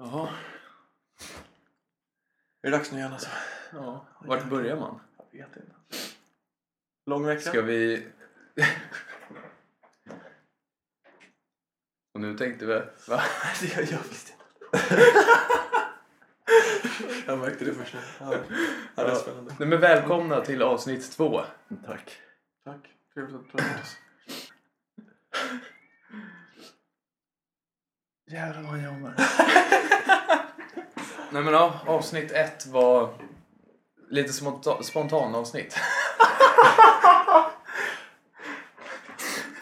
Jaha. Är det dags nu igen alltså? Ja. Vart börjar man? Jag vet inte. Lång vecka? Ska vi... Och nu tänkte vi... Va? Gör jag visst inte. jag märkte det först nu. Ja, ja, det är spännande. Nej, men välkomna till avsnitt två. Tack. Tack. Trevligt att du har oss. Jävlar vad han jobbar. Nej men ja, avsnitt ett var lite spontan, spontan avsnitt.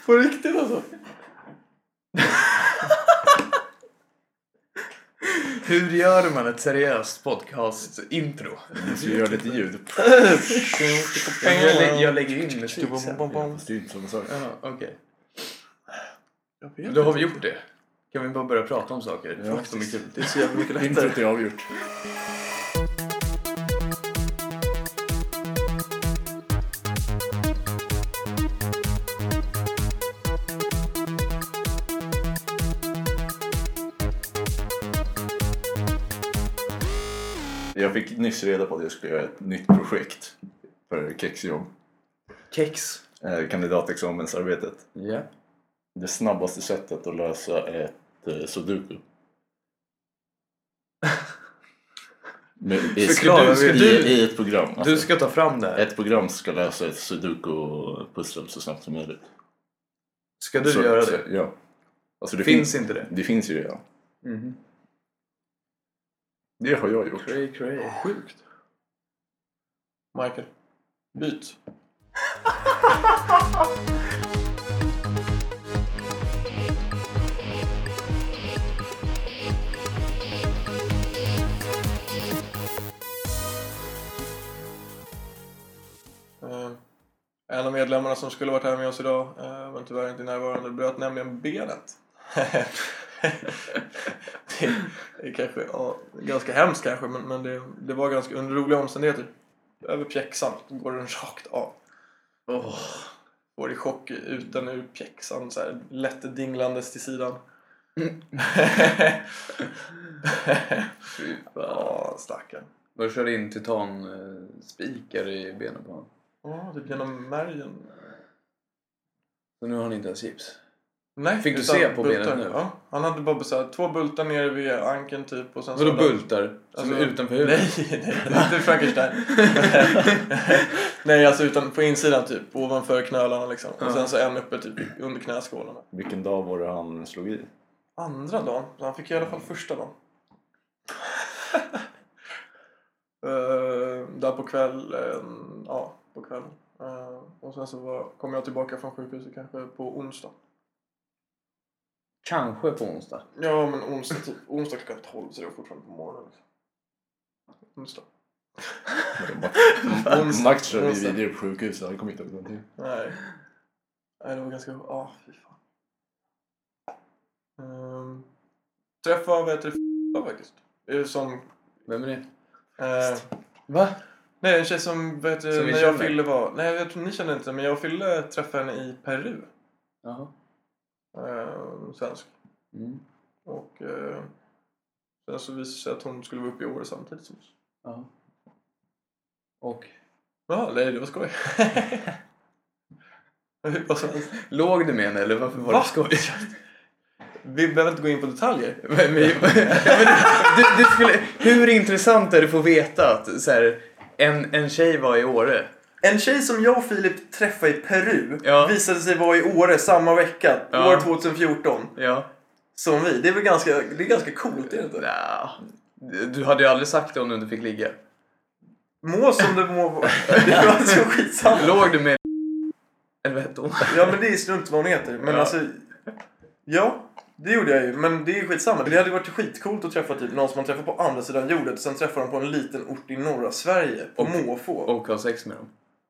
På riktigt alltså? Hur gör man ett seriöst podcast-intro? Jag ska göra lite ljud. Jag, lä- jag lägger in musik sen. Det är inte samma sak. Ja, Då har vi gjort det. Kan vi bara börja prata om saker? Ja. Fuck, kul. Det är så jävla mycket lättare. Introt är avgjort. Jag fick nyss reda på att jag skulle göra ett nytt projekt för kexjobb. Kex. Eh, Kandidatexamensarbetet. Ja. Det snabbaste sättet att lösa ett eh, sudoku. Men i, Förklara, i, ska i, du- I ett program. Alltså, Du ska ta fram det här. Ett program ska lösa ett sudoku-pussel så snabbt som möjligt. Ska du så, göra så, det? Ja. Alltså, det Finns inte det? Det finns ju redan. Mhm. Det har jag gjort. Cray, cray. Sjukt. Michael. Byt. En av medlemmarna som skulle varit här med oss idag eh, men tyvärr inte närvarande bröt nämligen benet. det är kanske ja, ganska hemskt kanske men, men det, det var ganska under roliga omständigheter. Över pjäxan går den rakt av. Åh. Får i chock ut den ur pjäxan så här lätt dinglandes till sidan. Fy fan. Ja, stackarn. Var körde in titanspikar i benen på honom. Ja, typ genom märgen. Så nu har han inte ens gips. Nej, Fick du se på bultar. benet nu? Ja, han hade bara så här, två bultar nere vid ankeln typ och sen Vadå bultar? Som Alltså, är utanför huvudet? Nej, nej, inte Frankenstein. nej, alltså utan på insidan typ, ovanför knölarna liksom. Ja. Och sen så en uppe typ under knäskålarna. Vilken dag var det han slog i? Andra dagen, så han fick i alla fall första dagen. Eh, där på kvällen, ja, på kvällen. Eh, och sen så var, kom jag tillbaka från sjukhuset kanske på onsdag. Kanske på onsdag. Ja, men onsdag, typ, onsdag klockan 12 så det var fortfarande på morgonen. Liksom. Onsdag. Max körde Onsdag. vidare på sjukhuset. Han kom inte ihåg någonting. Nej. Nej, det var ganska... Ja, fy fan. Um, träffade, vad heter det, faktiskt. Som... Vem är det? Eh, Va? Nej, en tjej som, heter det, Som när jag fyllde var... Nej, jag tror ni känner inte, men jag fyllde träffade henne i Peru. Jaha. Eh, svensk. Mm. Och eh, sen så visade det sig att hon skulle vara uppe i Åre samtidigt som oss. Ja. Och? Jaha, nej, det var skoj. Låg du med henne eller varför var Va? det skoj? Vi behöver inte gå in på detaljer. Men, ja, men, du, du skulle, hur intressant är det att få veta att så här, en, en tjej var i Åre? En tjej som jag och Filip träffade i Peru Ja. visade sig vara i Åre samma vecka, Ja. år 2014, Ja. som vi. Det är väl ganska, det är ganska coolt, är det inte? Nja, du hade ju aldrig sagt det om du inte fick ligga. Må som det må. Det var alltså skitsamma. Låg du med eller vad hette hon? Ja, men det är strunt vad hon heter. Men Ja. alltså, ja, det gjorde jag ju. Men det är skitsamma. Det hade varit skitcoolt att träffa typ någon som man träffar på andra sidan jorden sen träffar dem på en liten ort i norra Sverige, på Och- måfå. Och ha sex med dem.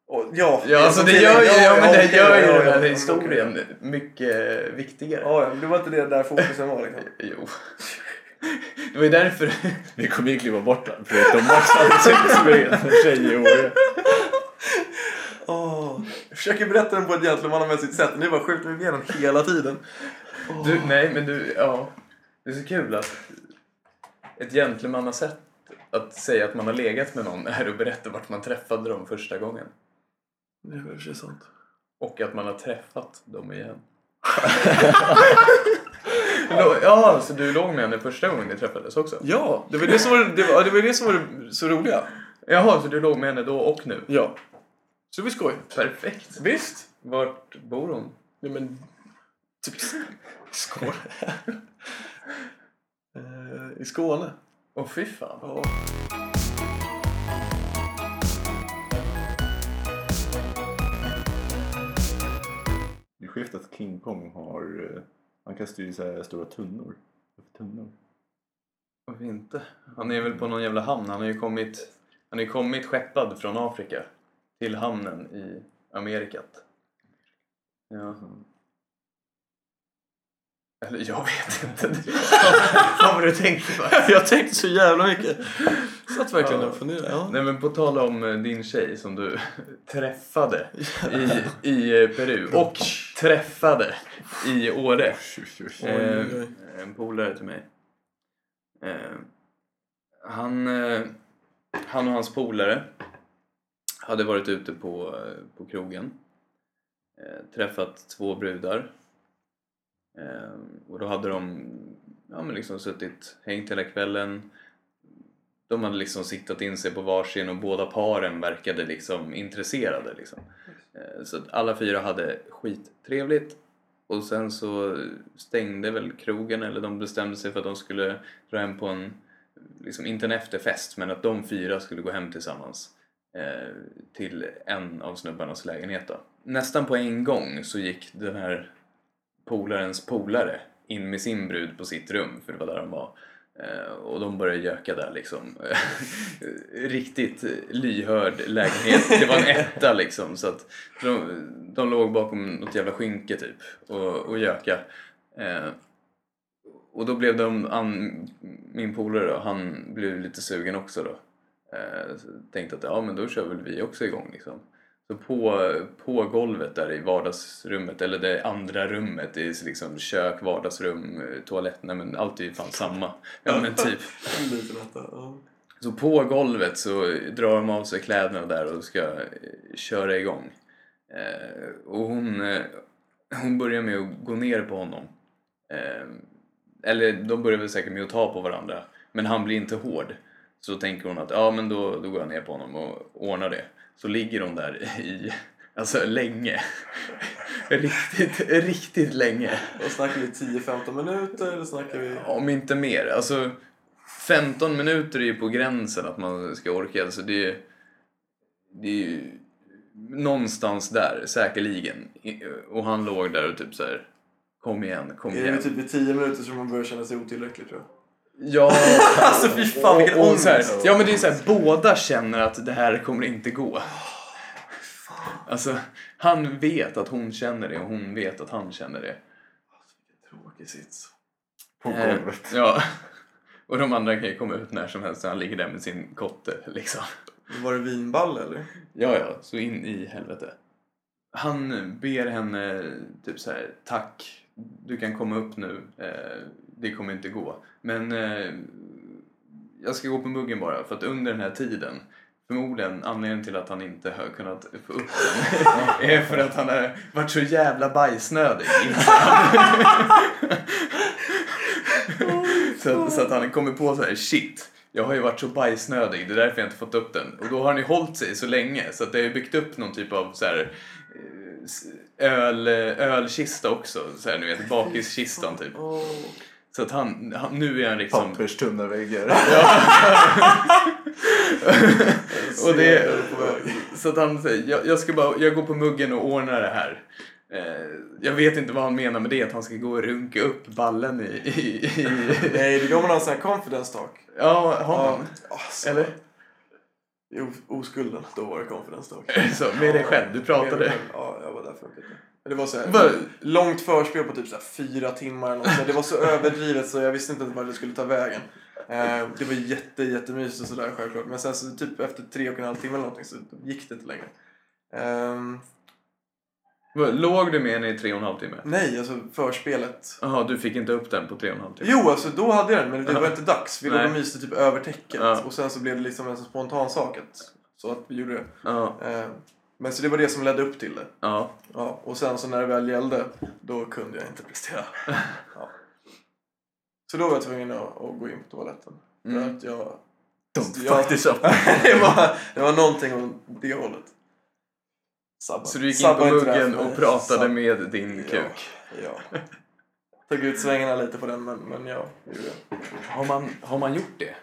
Och, ja, Ja, alltså det gör ju, ja, men det gör ju ja, den här ja, ja, historien mycket viktigare. Ja, ja, det var inte det där fokusen var liksom. Jo. Det var ju därför... Vi kommer ju kliva bort den. Förutom Max hade sex med en tjej i Åre. Åh. Jag försöker berätta den på ett gentlemannamässigt sätt det var sjukt med benen hela tiden. Du, nej, men du, ja. Det är så kul att ett gentlemannasätt att säga att man har legat med någon är att berätta vart man träffade dem första gången. Det är för sant. Och att man har träffat dem igen. Ja, så du låg med henne första gången ni träffades också? Ja, det var det som var det, var, det, var det, som var det så roliga. Jaha, så du låg med henne då och nu? Ja. Så var skoj. Perfekt. Visst. Vart bor hon? Nej men, typ Skåne. Eh, I Skåne. Åh fy fan. Ja. Det är skevt att King Kong har... eh, Han kastar ju så här stora tunnor. Varför tunnor? Varför inte? Han är väl på någon jävla hamn. Han har ju kommit, han har ju kommit skeppad från Afrika till hamnen i Amerikat. Ja. Eller jag vet inte. Vad var du tänkte på? Jag tänkte så jävla mycket. Satt verkligen Ja. och funderade. Ja. Nej men på tal om eh, din tjej som du träffade i, i eh, Peru och träffade i Åre. Eh, en polare till mig. Eh, han, eh, han och hans polare hade varit ute på, eh, på krogen. Eh, träffat två brudar. Eh, och då hade de ja, men liksom suttit, hängt hela kvällen. De hade liksom siktat in sig på varsin och båda paren verkade liksom intresserade. Liksom. Eh, så att alla fyra hade skittrevligt och sen så stängde väl krogen eller de bestämde sig för att de skulle dra hem på en, liksom inte en efterfest men att de fyra skulle gå hem tillsammans eh, till en av snubbarnas lägenhet då. Nästan på en gång så gick den här polarens polare in med sin brud på sitt rum för det var där de var. Eh, och de började göka där liksom. Riktigt lyhörd lägenhet. Det var en etta liksom. Så att de, de låg bakom något jävla skynke typ och, och göka. Eh, och då blev de, an, min polare då, han blev lite sugen också då. Eh, tänkte att ja men då kör väl vi också igång liksom. Så på, på golvet där i vardagsrummet, eller det andra rummet, det är liksom kök, vardagsrum, toalett, nej men allt är ju fan samma. Ja men typ. Så på golvet så drar de av sig kläderna där och ska eh, köra igång. Eh, och hon, eh, hon börjar med att gå ner på honom. Eller de börjar väl säkert med att ta på varandra. Men han blir inte hård. Så tänker hon att ja men då, då går jag ner på honom och ordnar det. Så ligger de där i, alltså länge. riktigt, riktigt länge. Och snackar vi 10-15 minuter eller snackar vi... Om inte mer. Alltså 15 minuter är ju på gränsen att man ska orka. Alltså det, är, det är ju någonstans där, säkerligen. I- Och han låg där och typ så här. Kom igen, kom Är det igen. typ vid 10 minuter som man börjar känna sig otillräcklig tror jag? Ja, Alltså, fy fan, vilken ångest. Ja men det är så här, båda känner att det här kommer inte gå. Alltså, han vet att hon känner det och hon vet att han känner det. Vilken tråkig sits. På Eh, golvet. Ja. Och de andra kan ju komma ut när som helst så han ligger där med sin kotte liksom. Var det vinball eller? Ja, ja, så in i helvete. Han ber henne typ så här, tack, du kan komma upp nu, eh, det kommer inte gå. Men eh, jag ska gå på muggen bara, för att under den här tiden, förmodligen anledningen till att han inte har kunnat få upp den, är för att han har varit så jävla bajsnödig. så, att, så att han kommer på så här, shit, jag har ju varit så bajsnödig, det är därför jag inte fått upp den. Och då har han ju hållit sig så länge så att det har ju byggt upp någon typ av så här, eh, öl, ölkista också, så här, ni vet, bakiskistan typ. Så att han, han nu är han liksom... Papperstunna väggar. och det, så att han säger, jag, jag ska bara, jag går på muggen och ordnar det här. Eh, jag vet inte vad han menar med det, att han ska gå och runka upp ballen i... i, i Nej, det då man har en sån här confidence talk. ja, har man? Alltså, Eller? I oskulden, då var det confidence talk. Så, med dig själv, du pratade. Ja, jag var där för. Det var så här, långt förspel på typ så fyra timmar. Eller något. så. Det var så överdrivet så jag visste inte vart det skulle ta vägen. Eh, det var jätte, jättemysigt och sådär självklart. Men sen så typ efter tre och en halv timme eller någonting så gick det inte längre. Låg du med henne i tre och en halv timme? Nej, alltså förspelet. Jaha, du fick inte upp den på tre och en halv timme? Jo, alltså då hade jag den, men det var inte dags. Vi låg och myste typ över täcket. Ja. Och sen så blev det liksom en spontan sak att, så att vi gjorde det. Ja, Eh, men så det var det som ledde upp till det. ja. Ja, och sen så när det väl gällde, då kunde jag inte prestera. Ja. Så då var jag tvungen att, att gå in på toaletten. För Mm. att jag... Don't jag- fuck this up. det, var, det var någonting åt det hållet. Sabba. Så du gick in på muggen och pratade Sabba. med din kuk? Ja. ja. Tog ut svängarna lite på den, men, men ja, det. Har man, har man gjort det?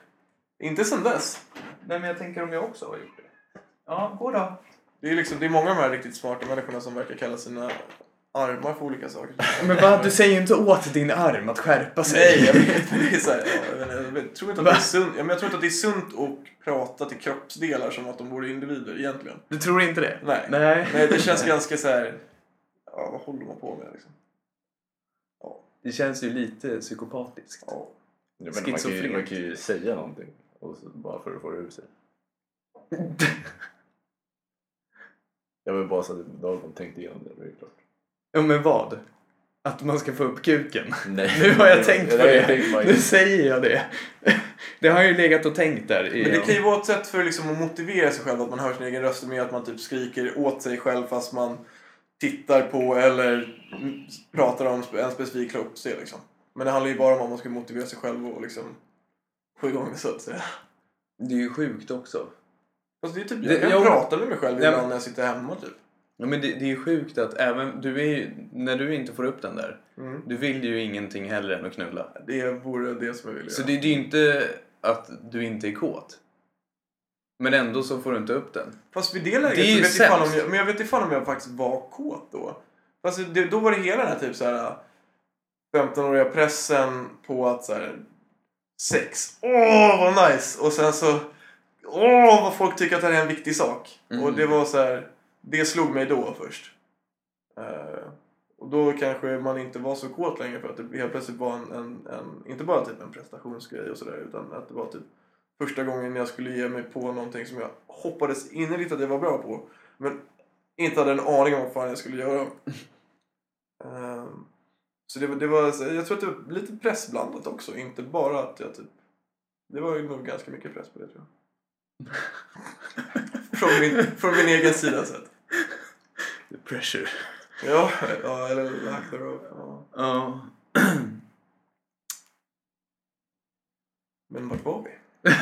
Inte sen dess. Nej, men jag tänker om jag också har gjort det. Ja, gå då. Det är, liksom, det är många av de här riktigt smarta människorna som verkar kalla sina armar för olika saker. Men vad, du säger ju inte åt din arm att skärpa sig. Nej, jag vet. men Det är så här, ja, jag, vet, tror inte att det är sunt, ja, men jag tror inte att det är sunt att prata till kroppsdelar som att de vore individer egentligen. Du tror inte det? Nej. Nej. Nej, det känns ganska så här. Ja, vad håller man på med liksom? Ja. Det känns ju lite psykopatiskt. ja. Jag menar, man, kan ju, man kan ju säga någonting och så, bara för att få det ur sig. Jag vill bara så att någon tänkte igenom det, det är klart. Ja, men vad? Att man ska få upp kuken? Nej. Nu har jag tänkt på det. jag Nu säger jag det. Det har jag ju legat och tänkt där. i- Men det kan ju vara ett sätt för liksom att motivera sig själv, att man hör sin egen röst med att man typ skriker åt sig själv fast man tittar på eller pratar om en specifik kroppsdel liksom. Men det handlar ju bara om att man ska motivera sig själv och liksom få igång det så att säga. Det är ju sjukt också. Fast det är typ, Det- jag kan jag- prata med mig själv Ja, ibland men- när jag sitter hemma typ. Ja, men det, det är ju sjukt att även du är ju, när du inte får upp den där, Mm. du vill ju ingenting hellre än att knulla. Det vore det som jag vill göra. Så det, det är ju inte att du inte är kåt. Men ändå så får du inte upp den. Fast vid det läget Det är så vet ifall om sämst. jag, men jag vet ifall om jag faktiskt var kåt då. Fast det, då var det hela den här typ så här 15-åriga pressen på att så här sex, åh vad nice! Och sen så, åh vad folk tycker att det här är en viktig sak. Mm. Och det var så här, det slog mig då först. Eh, och då kanske man inte var så kåt längre för att det helt plötsligt var en, en, en inte bara typ en prestationsgrej och sådär utan att det var typ första gången jag skulle ge mig på någonting som jag hoppades innerligt att jag var bra på. Men inte hade en aning om vad fan jag skulle göra. Ehm, så det det var, jag tror att det var lite pressblandat också. Inte bara att jag typ... Det var ju nog ganska mycket press på det tror jag. från, min, från min egen sida sett. The pressure. Ja, ja eller lack thereof. Ja. Ja. Men vart var vi?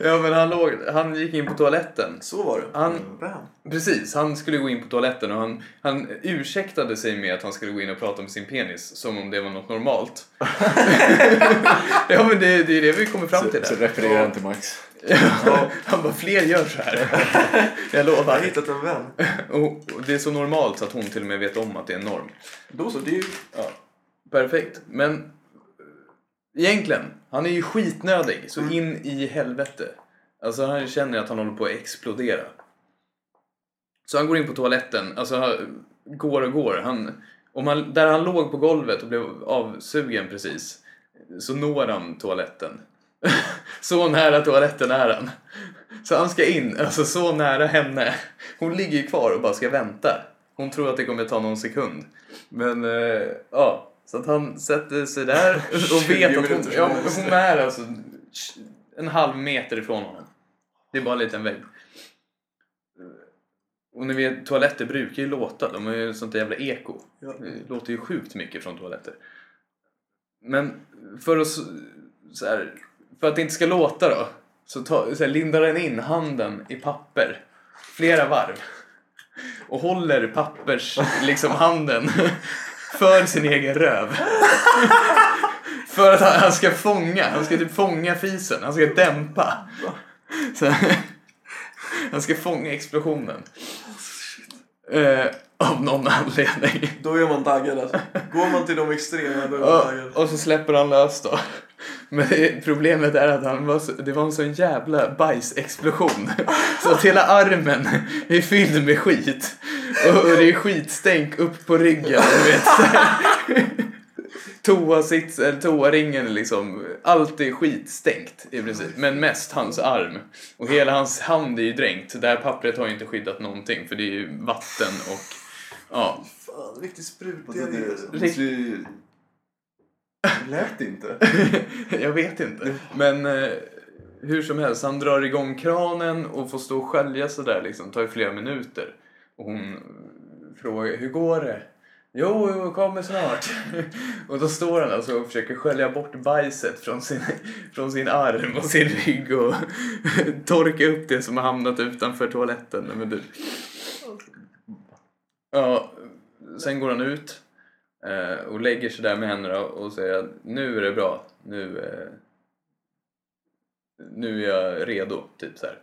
Ja men han, låg, han gick in på toaletten. Så var det. Han- Bam. Precis, han skulle gå in på toaletten och han, han ursäktade sig med att han skulle gå in och prata om sin penis som om det var något normalt. ja men det, det är det vi kommer fram till Så, så här. refererar han till Max. Ja, han bara, fler gör så här. Jag Jag har lovar. hittat en vän. Och, och det är så normalt så att hon till och med vet om att det är en norm. Då så, det är ju... Ja, perfekt. Men egentligen, han är ju skitnödig. Så Mm. in i helvete. Alltså han känner att han håller på att explodera. Så han går in på toaletten, alltså går och går. Han, om han, där han låg på golvet och blev avsugen precis, så når han toaletten. så nära toaletten är han. Så han ska in, alltså så nära henne. Hon ligger ju kvar och bara ska vänta. Hon tror att det kommer ta någon sekund. Men eh, ja, så att han sätter sig där och 20 vet att hon, ja, hon är alltså en halv meter ifrån honom. Det är bara en liten vägg. Och ni vet, toaletter brukar ju låta. De har ju sånt där jävla eko. Ja. Det låter ju sjukt mycket från toaletter. Men för att, så här, för att det inte ska låta då, så, ta, så här, lindar den in handen i papper flera varv. Och håller pappers, liksom handen, för sin egen röv. För att han, han ska fånga, han ska typ fånga fisen, han ska dämpa. Så, han ska fånga explosionen. Eh, av någon anledning. Då är man taggad alltså. Går man till de extrema då är man taggad. Och, och så släpper han lös då. Men problemet är att han var så, det var en sån jävla bajsexplosion. Så att hela armen är fylld med skit. Och, och det är skitstänk upp på ryggen. Du vet. toasits, eller toaringen liksom, allt är skitstängt i princip. Men mest hans arm. Och hela hans hand är ju dränkt. Det här pappret har ju inte skyddat någonting för det är ju vatten och ja. Fan, riktigt sprutiga det, grejer. det måste ju... Det lät inte. Jag vet inte. Men eh, hur som helst, han drar igång kranen och får stå och skölja sådär liksom. tar ju flera minuter. Och hon frågar, hur går det? Jo, jag kommer snart. och då står han alltså och försöker skölja bort bajset från sin, från sin arm och sin rygg och torka upp det som har hamnat utanför toaletten. Men du. Ja, sen går han ut och lägger sig där med händerna och säger att nu är det bra. Nu, eh, nu är jag redo, typ så här.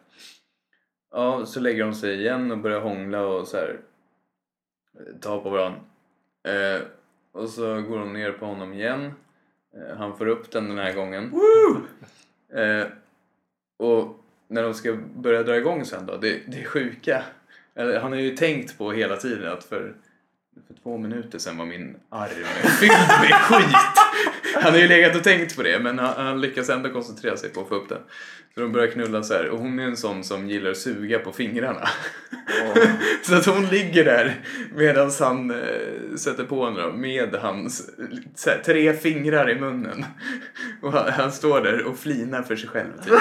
Ja, så lägger de sig igen och börjar hångla och så här eh, ta på varandra. Eh, och så går de ner på honom igen. Eh, han får upp den den här gången. Eh, och när de ska börja dra igång sen då, det, det är sjuka. Eller, han har ju tänkt på hela tiden att för, för två minuter sedan var min arm fylld med skit. Han har ju legat och tänkt på det men han, han lyckas ändå koncentrera sig på att få upp den. Så de börjar knulla så här och hon är en sån som gillar att suga på fingrarna. Så att hon ligger där medan han eh, sätter på henne då, med hans här, tre fingrar i munnen. Och han, han står där och flinar för sig själv. Typ.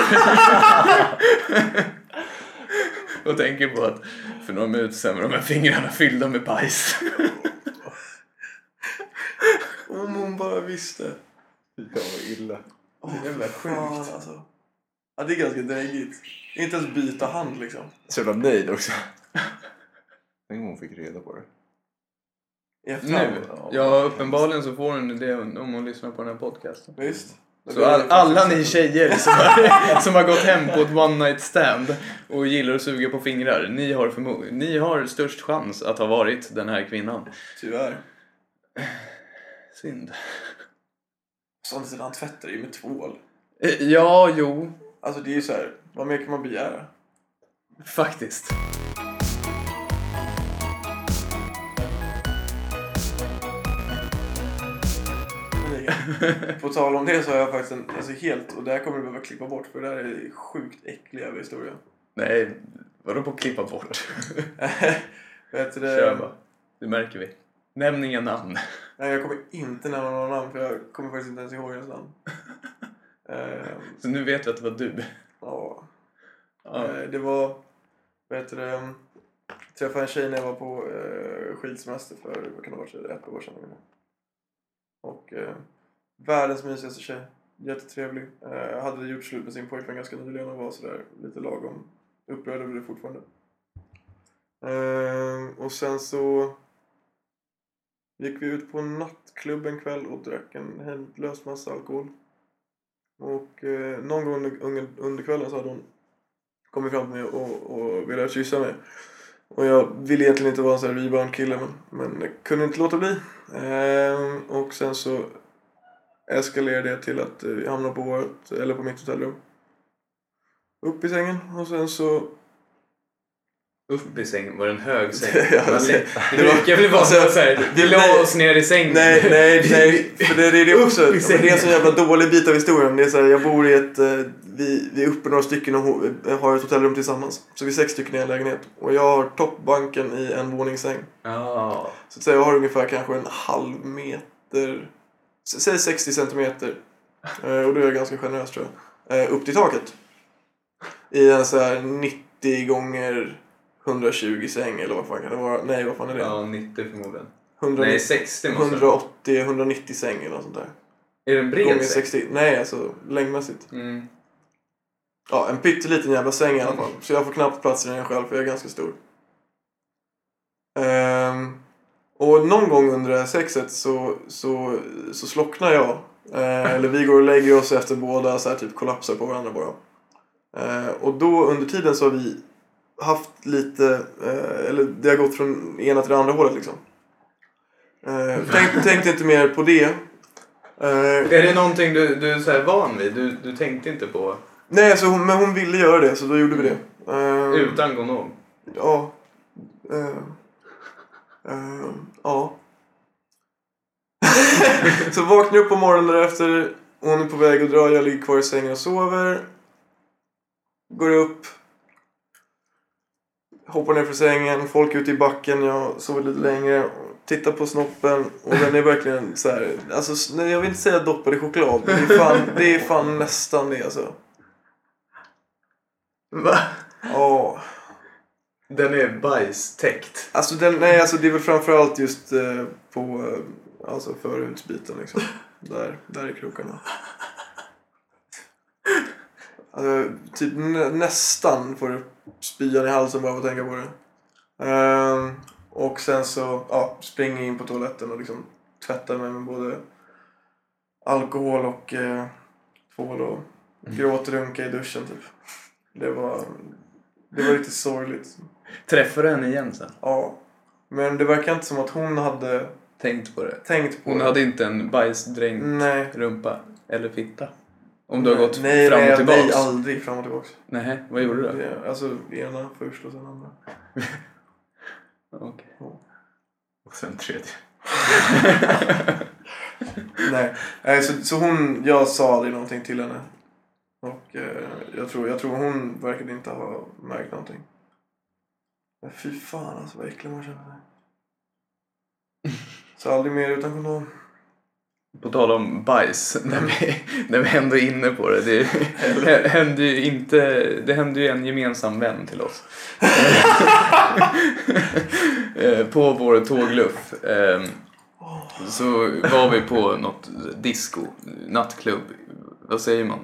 och tänker på att för några minuter sedan var de här fingrarna fyllda med bajs. Om hon bara visste. Fy fan vad illa. Åh, Jävla fan, sjukt. alltså. Ja, det är ganska dräggigt. Inte ens byta hand liksom. Så jävla nöjd också. Tänk om hon fick reda på det. Nu? Ja, uppenbarligen så får hon det om hon lyssnar på den här podcasten. Visst. Så all, alla ni tjejer som har, som har gått hem på ett one night stand och gillar att suga på fingrar, ni har, ni har störst chans att ha varit den här kvinnan. Tyvärr. Synd. Sånt han tvättar ju med tvål. Eh, Ja, jo, Alltså det är ju så här. vad mer kan man begära? faktiskt. På tal om det så har jag faktiskt en, alltså helt, och det här kommer du behöva klippa bort för det här är sjukt äcklig jävla historia. Nej, vadå på att klippa bort? Vet du Kör bara. Det märker vi. Nämn inga namn. Nej, jag kommer inte nämna några namn för jag kommer faktiskt inte ens ihåg hennes namn. Ehm, Så nu vet vi att det var du. ja. Ja. Eh, Det var, vet du det, jag träffade en tjej när jag var på eh, skidsemester för, vad kan det ha varit, ett år sedan eh, världens mysigaste tjej. Jättetrevlig. Eh, hade gjort slut med sin pojkvän ganska nyligen och var sådär lite lagom upprörd över det fortfarande. Eh, och sen så gick vi ut på en nattklubb en kväll och drack en hejdlös massa alkohol. Och eh, någon gång under, under, under kvällen så hade hon kommit fram till mig och, och velat kyssa mig. Och jag ville egentligen inte vara en sån här rebound-kille men, men kunde inte låta bli. Ehm, och sen så eskalerade det till att eh, vi hamnade på vårt, eller på mitt hotellrum. Upp i sängen och sen så... Upp i sängen, var det en hög säng? Ja, alltså, det brukar väl vara så här, vi la oss ner i sängen. Nej, nej, nej. För det, det är det också. I Men det är en så jävla dålig bit av historien. Det är så här, jag bor i ett... eh, Vi, vi är uppe några stycken och har ett hotellrum tillsammans. Så vi är sex stycken i en lägenhet. Och jag har toppbanken i en våningssäng. Ja. Så att säga, jag har ungefär kanske en halv meter, säg 60 centimeter. Eh, och då är jag ganska generös tror jag. Eh, upp till taket. I en så här 90 gånger 120 säng eller vad fan kan det vara? Nej, vad fan är det? ja, 90 förmodligen. 100, Nej, 60 måste det 180, 190 säng eller något sånt där. Är det en bred Gånger säng? 60. Nej, alltså längdmässigt. Mm. Ja, en pytteliten jävla säng i alla fall. Så jag får knappt plats i den själv för jag är ganska stor. Ehm, och någon gång under det här sexet så, så, så slocknar jag. Eh, eller vi går och lägger oss efter båda så här, typ kollapsar på varandra bara. Eh, och då under tiden så har vi haft lite, eh, eller det har gått från ena till det andra hållet liksom. Eh, tänk, tänkte inte mer på det. Eh, Är det någonting du, du är så här van vid? Du, du tänkte inte på nej, alltså, hon, men hon ville göra det så då gjorde vi det. Eh, utan kondom? Ja. Eh, eh, ja. så vaknar jag upp på morgonen därefter. Hon är på väg att dra. Jag ligger kvar i sängen och sover. Går upp. Hoppar ner från sängen. Folk ute i backen. Jag sover lite längre. Tittar på snoppen. Och den är verkligen så här. Alltså, jag vill inte säga doppad i choklad. Men det är fan, det är fan nästan det alltså. Va? Ja. Den är bajstäckt. Alltså, den, nej, alltså det är väl framförallt just eh, på eh, alltså förhudsbiten liksom. Där, där är krokarna. Alltså, typ nä, nästan får du spyan i halsen bara av att tänka på det. Ehm, och sen så ja, springer jag in på toaletten och liksom tvättar mig med både alkohol och eh, tvål och gråtrunka i duschen typ. Det var, det var riktigt sorgligt. Träffade du henne igen sen? Ja. Men det verkar inte som att hon hade Tänkt på det. tänkt på Hon det. hade inte en bajsdränkt rumpa eller fitta? Om du har gått nej, fram nej, och tillbaks? Nej, aldrig fram och tillbaks. Nej, vad gjorde du då? Det- Alltså, ena först och sen andra. Okej. Och sen tredje. Nej, nej så, så hon, jag sa aldrig någonting till henne. Och eh, jag, tror, jag tror hon verkade inte ha märkt någonting. Men fy fan alltså vad äcklig man känner sig. Så aldrig mer utan kondom. På tal om bajs, när vi, när vi ändå är inne på det. Det det hände ju inte, det hände ju en gemensam vän till oss. Eh, på vår tågluff. eh, Så var vi på något disco, nattklubb. Vad säger man?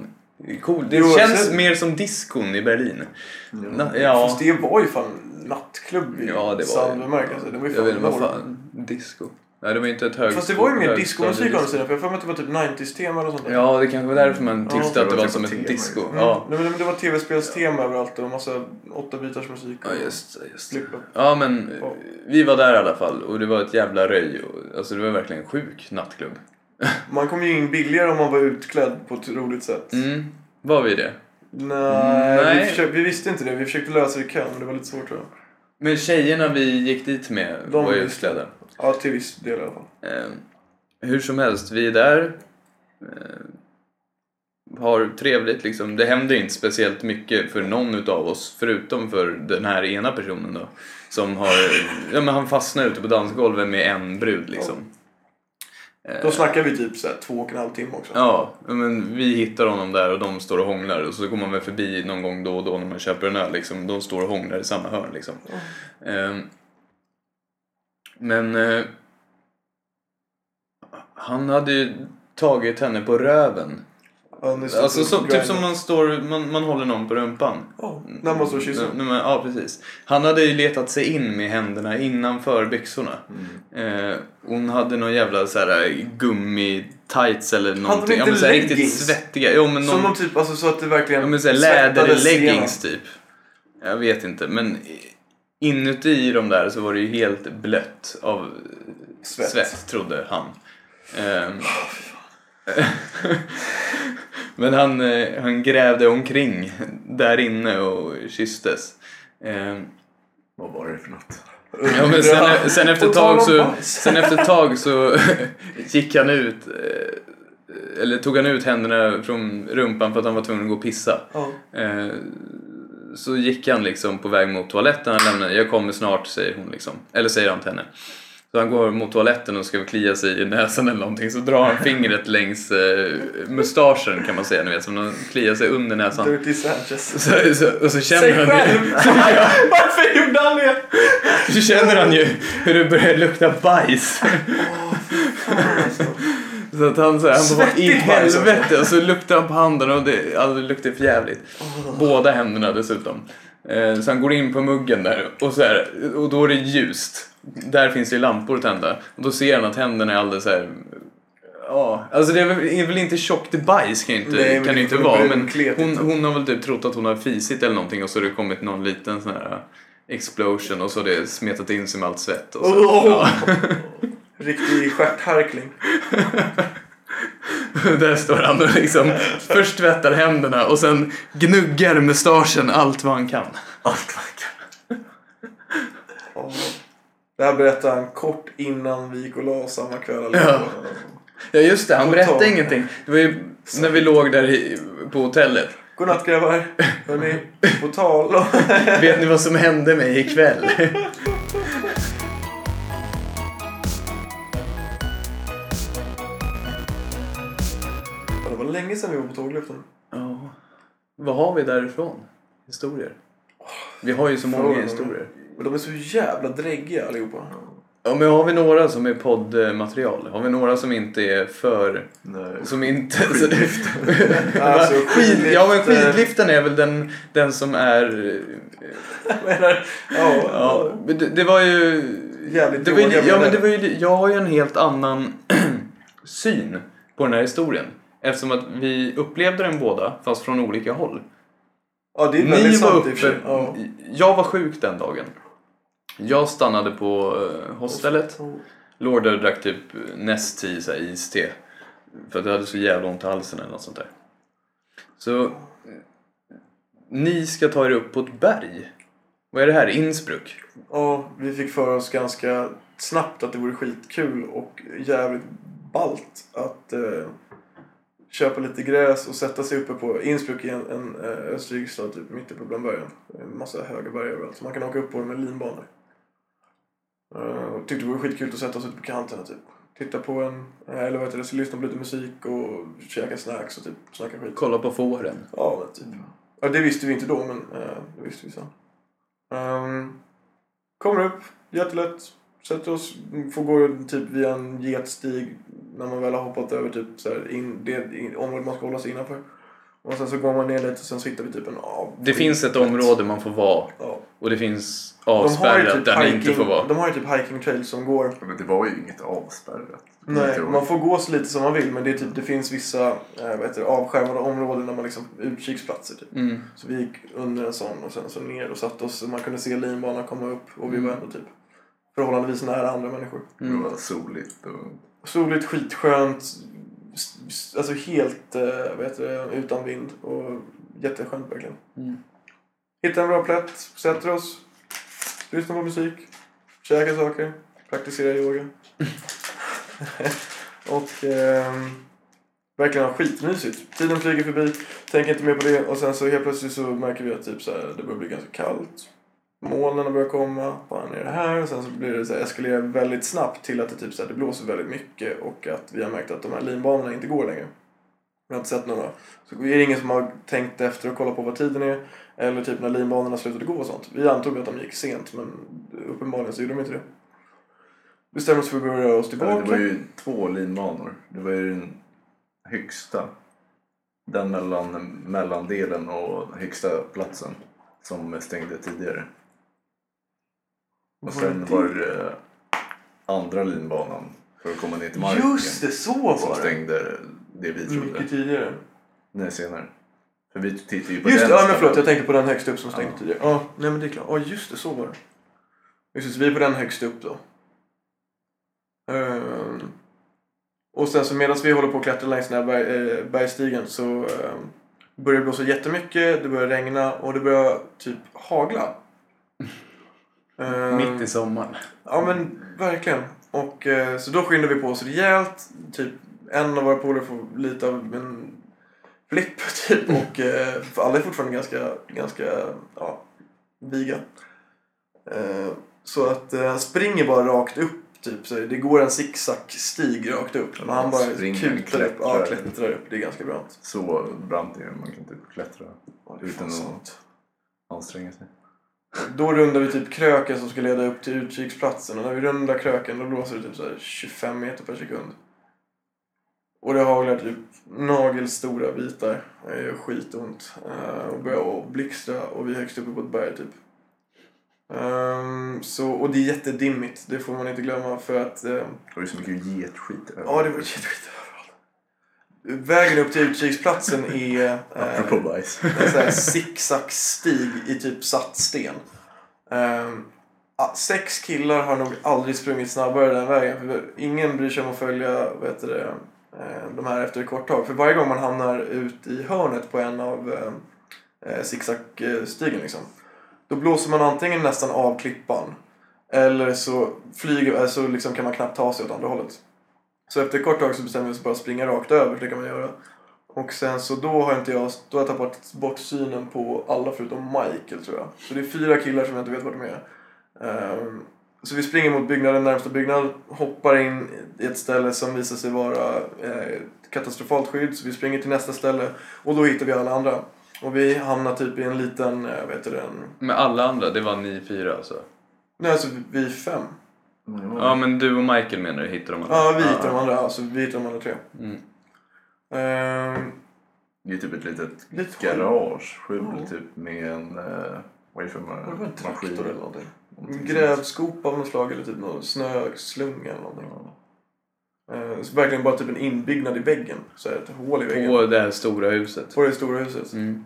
Cool. Det Jo, känns sen- mer som diskon i Berlin. Na, ja, Fast det var ju fan nattklubb i Ja, det var ju- bemärkelse. Det var ju jag vet vad fan, disco. Nej, det var inte ett högskole. Fast det var ju mer discomusik å andra sidan. För jag har för mig att det var typ 90s-tema eller sånt där. Ja, det kanske var därför man Ja, tyckte det att det var var typ som ett ett disco. Mm. Ja. Nej, men det var tv-spelstema överallt och massa åtta bitars musik. Ja, just det, just det. Ja, men Ja. vi var där i alla fall och det var ett jävla röj. Och, alltså det var verkligen en sjuk nattklubb. Man kom ju in billigare om man var utklädd på ett roligt sätt. Mm, var vi det? Nej, Nej. Vi, försökte, vi visste inte det. Vi försökte lösa det i kön, men det var lite svårt tror jag. Men tjejerna vi gick dit med De var ju utklädda. Ja, till viss del i alla fall. Eh, hur som helst, vi är där. Eh, har trevligt liksom. Det händer inte speciellt mycket för någon utav oss förutom för den här ena personen då. Som har, ja men han fastnar ute på dansgolvet med en brud liksom. Eh, Då snackar vi typ så här, två och en halv timme också. Ja, men vi hittar honom där och de står och hånglar och så går man väl förbi någon gång då och då när man köper en öl liksom. De står och hånglar i samma hörn liksom. Ehm, men eh, han hade ju tagit henne på röven. Ja, Alltså så, typ som man står, man, man håller någon på rumpan. Ja, när man står och kysser. Men, ja, precis. Han hade ju letat sig in med händerna innanför byxorna. Mm. Eh, hon hade någon jävla så här gummi-tights eller någonting. inte ja, men här, riktigt leggings? svettiga. Jo, men Som någon, de typ, alltså så att det verkligen ja, men så här, svettades läderleggings typ. Jag vet inte, men inuti de där så var det ju helt blött av Svett. svett, trodde han. Ehm, men han, eh, han grävde omkring där inne och kysstes. Ehm, Vad var det för något? Ja, men sen, sen, efter ett tag så, sen efter tag så gick han ut, eh, eller tog han ut händerna från rumpan för att han var tvungen att gå och pissa. Ja. Så gick han liksom på väg mot toaletten, han lämnar, jag kommer snart säger hon liksom, eller säger han till henne. Så han går mot toaletten och ska klia sig i näsan eller någonting så drar han fingret längs eh, mustaschen kan man säga, ni vet, som de kliar sig under näsan. Dirty Sanchez. Så, så, och så känner Säg han själv! ju, Varför gjorde han det? så känner han ju hur det börjar lukta bajs. Så att han, så här, han bara, i Svettigt bajs också." helvete? Och så luktar han på handen och det, alltså, det luktar för jävligt. Båda händerna dessutom. Eh, Så han går in på muggen där och, så här, och då är det ljust. Där finns det lampor tända. Och då ser han att händerna är alldeles så här. Ja, alltså det är väl, inte tjockt bajs kan, ju inte, Nej, kan det inte vara. Men hon, hon har väl typ trott att hon har fisit eller någonting och så har det kommit någon liten sån här explosion och så har det smetat in sig med allt svett. Och så. Oh. Ja. Riktig stjärtharkling. Där står han och liksom först tvättar händerna och sen gnuggar mustaschen allt vad han kan. Allt man kan. Ja. Det här berättade han kort innan vi gick och la oss samma kväll. Ja. Ja just det, han berättade ingenting. Det var ju när vi låg där i, på hotellet. Godnatt grabbar. Hörni, på tal. Vet ni vad som hände mig ikväll? länge sedan vi var på tågluften. Ja. Vad har vi därifrån? Historier? Vi har ju så många Från- historier. Men de är så jävla dräggiga allihopa. Ja, men har vi några som är poddmaterial? Har vi några som inte är för... Nej. Som inte... Alltså, Skid, ja men skidlift, skidliften är väl den, den som är... Jag menar, ja, Ja, det, det var ju... Jävligt det var ju, ja, men det var ju, jag har ju en helt annan syn på den här historien. Eftersom att vi upplevde den båda, fast från olika håll. Ja, det är Ni var sant uppe... Ja. Jag var sjuk den dagen. Jag stannade på eh, hostellet. Låg där och drack typ så här iste. För att jag hade så jävla ont i halsen eller något sånt där. Så... eh, Ni ska ta er upp på ett berg. Vad är det här? Innsbruck? Ja, vi fick för oss ganska snabbt att det vore skitkul och jävligt ballt att eh, köpa lite gräs och sätta sig uppe på Innsbruck i en, en eh, österrikisk stad typ mitt uppe bland bergen. En massa höga berg överallt så man kan åka upp på dem med linbanor. Uh, tyckte det vore skitkul att sätta oss ute på kanterna typ. Titta på en, eh, eller vad heter det, så lyssna på lite musik och käka snacks och typ snacka skit. Kolla på fåren. Ja, men typ. Ja, det visste vi inte då, men eh, det visste vi sen. Um, kommer upp, jättelätt. Sätter oss, får gå typ via en getstig när man väl har hoppat över typ så här in, det in, området man ska hålla sig innanför. Och sen så går man ner lite och sen så hittar vi typ en av. Det finns ett område man får vara Ja. och det finns De avspärrat typ där man inte hiking, får vara. de har ju typ hiking trails som går Men det var ju inget avspärrat. Nej, man får gå så lite som man vill men det, är typ, det finns vissa eh, vad heter det, avskärmade områden där man liksom utkiksplatser typ. Mm. Så vi gick under en sån och sen så ner och satte oss och man kunde se linbanan komma upp och vi var ändå typ förhållandevis nära andra människor. Det var soligt och... Soligt, skitskönt, alltså helt eh, heter det, utan vind och jätteskönt verkligen. Mm. Hitta en bra plätt, sätter oss, lyssnar på musik, käkar saker, praktiserar yoga. och ehm, verkligen ha skitmysigt. Tiden flyger förbi, tänker inte mer på det och sen så helt plötsligt så märker vi att typ så här, det börjar bli ganska kallt. Molnen börjar komma, fan är det här? Och sen så blir det så här, eskalerar väldigt snabbt till att det typ så här, det blåser väldigt mycket och att vi har märkt att de här linbanorna inte går längre. Vi har inte sett några. Så är det ingen som har tänkt efter och kollat på vad tiden är. Eller typ när linbanorna slutade gå och sånt. Vi antog att de gick sent men uppenbarligen så gjorde de inte det. Bestämde oss för att börja röra oss tillbaka. det var ju två linbanor. Det var ju den högsta. Den mellan mellandelen och högsta platsen. Som stängde tidigare. Och sen var det eh, andra linbanan för att komma ner till marken. Just det, så Som var det! stängde det vi trodde. Mycket tidigare. Nej, senare. För vi tittade ju på Just den ja, men förlåt, jag tänkte på den högst upp som stängde Ja. tidigare. Ja, nej men det är klart. Ja, just det, så var det. Just det, så vi är på den högst upp då. Ehm, och sen så medan vi håller på att klättra längs den här berg, eh, bergstigen så ehm, börjar det blåsa jättemycket, det börjar regna och det börjar typ hagla. Ehm, Mitt i sommaren. Ja men verkligen. Och eh, så då skyndar vi på oss rejält. Typ en av våra polare får lite av en flipp typ. Och för alla är fortfarande ganska, ganska ja, viga. Eh, så att eh, han springer bara rakt upp. Typ, så det går en zigzag-stig rakt upp. Men han bara Springer, kutar upp. Ja, klättrar. klättrar upp. Det är ganska brant. Så brant är det. Man kan typ klättra utan att anstränga sig. Då rundar vi typ kröken som ska leda upp till utkiksplatsen och när vi rundar kröken då blåser det typ så här 25 meter per sekund. Och det haglar typ nagelstora bitar. Det gör skitont. Uh, och börjar blixtra och vi är högst uppe på ett berg typ. Ehm, så, och det är jättedimmigt, det får man inte glömma för att ehm, Det var ju så mycket getskit Ja, det var överallt. Vägen upp till utkiksplatsen är eh, Apropå bajs. en sån här zigzag-stig i typ satt sten. Ah, sex killar har nog aldrig sprungit snabbare den vägen. För ingen bryr sig om att följa heter det, eh, de här efter ett kort tag. För varje gång man hamnar ut i hörnet på en av eh, eh, zigzag-stigen liksom. Då blåser man antingen nästan av klippan. Eller så flyger, alltså liksom kan man knappt ta sig åt andra hållet. Så efter ett kort tag så bestämde vi oss bara att springa rakt över, för det kan man göra. Och sen så då har inte jag, då har jag tappat bort synen på alla förutom Michael tror jag. Så det är fyra killar som jag inte vet vart de är. Ehm, så vi springer mot byggnaden, närmsta byggnad, hoppar in i ett ställe som visar sig vara eh, katastrofalt skydd. Så vi springer till nästa ställe och då hittar vi alla andra. Och vi hamnar typ i en liten, eh, vad heter det, en... Men alla andra, det var ni fyra alltså? Nej alltså vi fem. Ja men du och Michael menar du hittar de andra? Ja, vi hittar de andra, alltså vi hittar de andra tre. Mm. Ehm, Det är typ ett litet Lite garage, skjul Ja. typ med en... Uh, vad är det för var det en maskin? traktor eller någonting? Någonting grävskopa av något slag eller typ någon snöslunga eller någonting. sånt. Ehm, så verkligen bara typ en inbyggnad i väggen. Så här, ett hål i väggen. På det här stora huset? På det stora huset. Mm.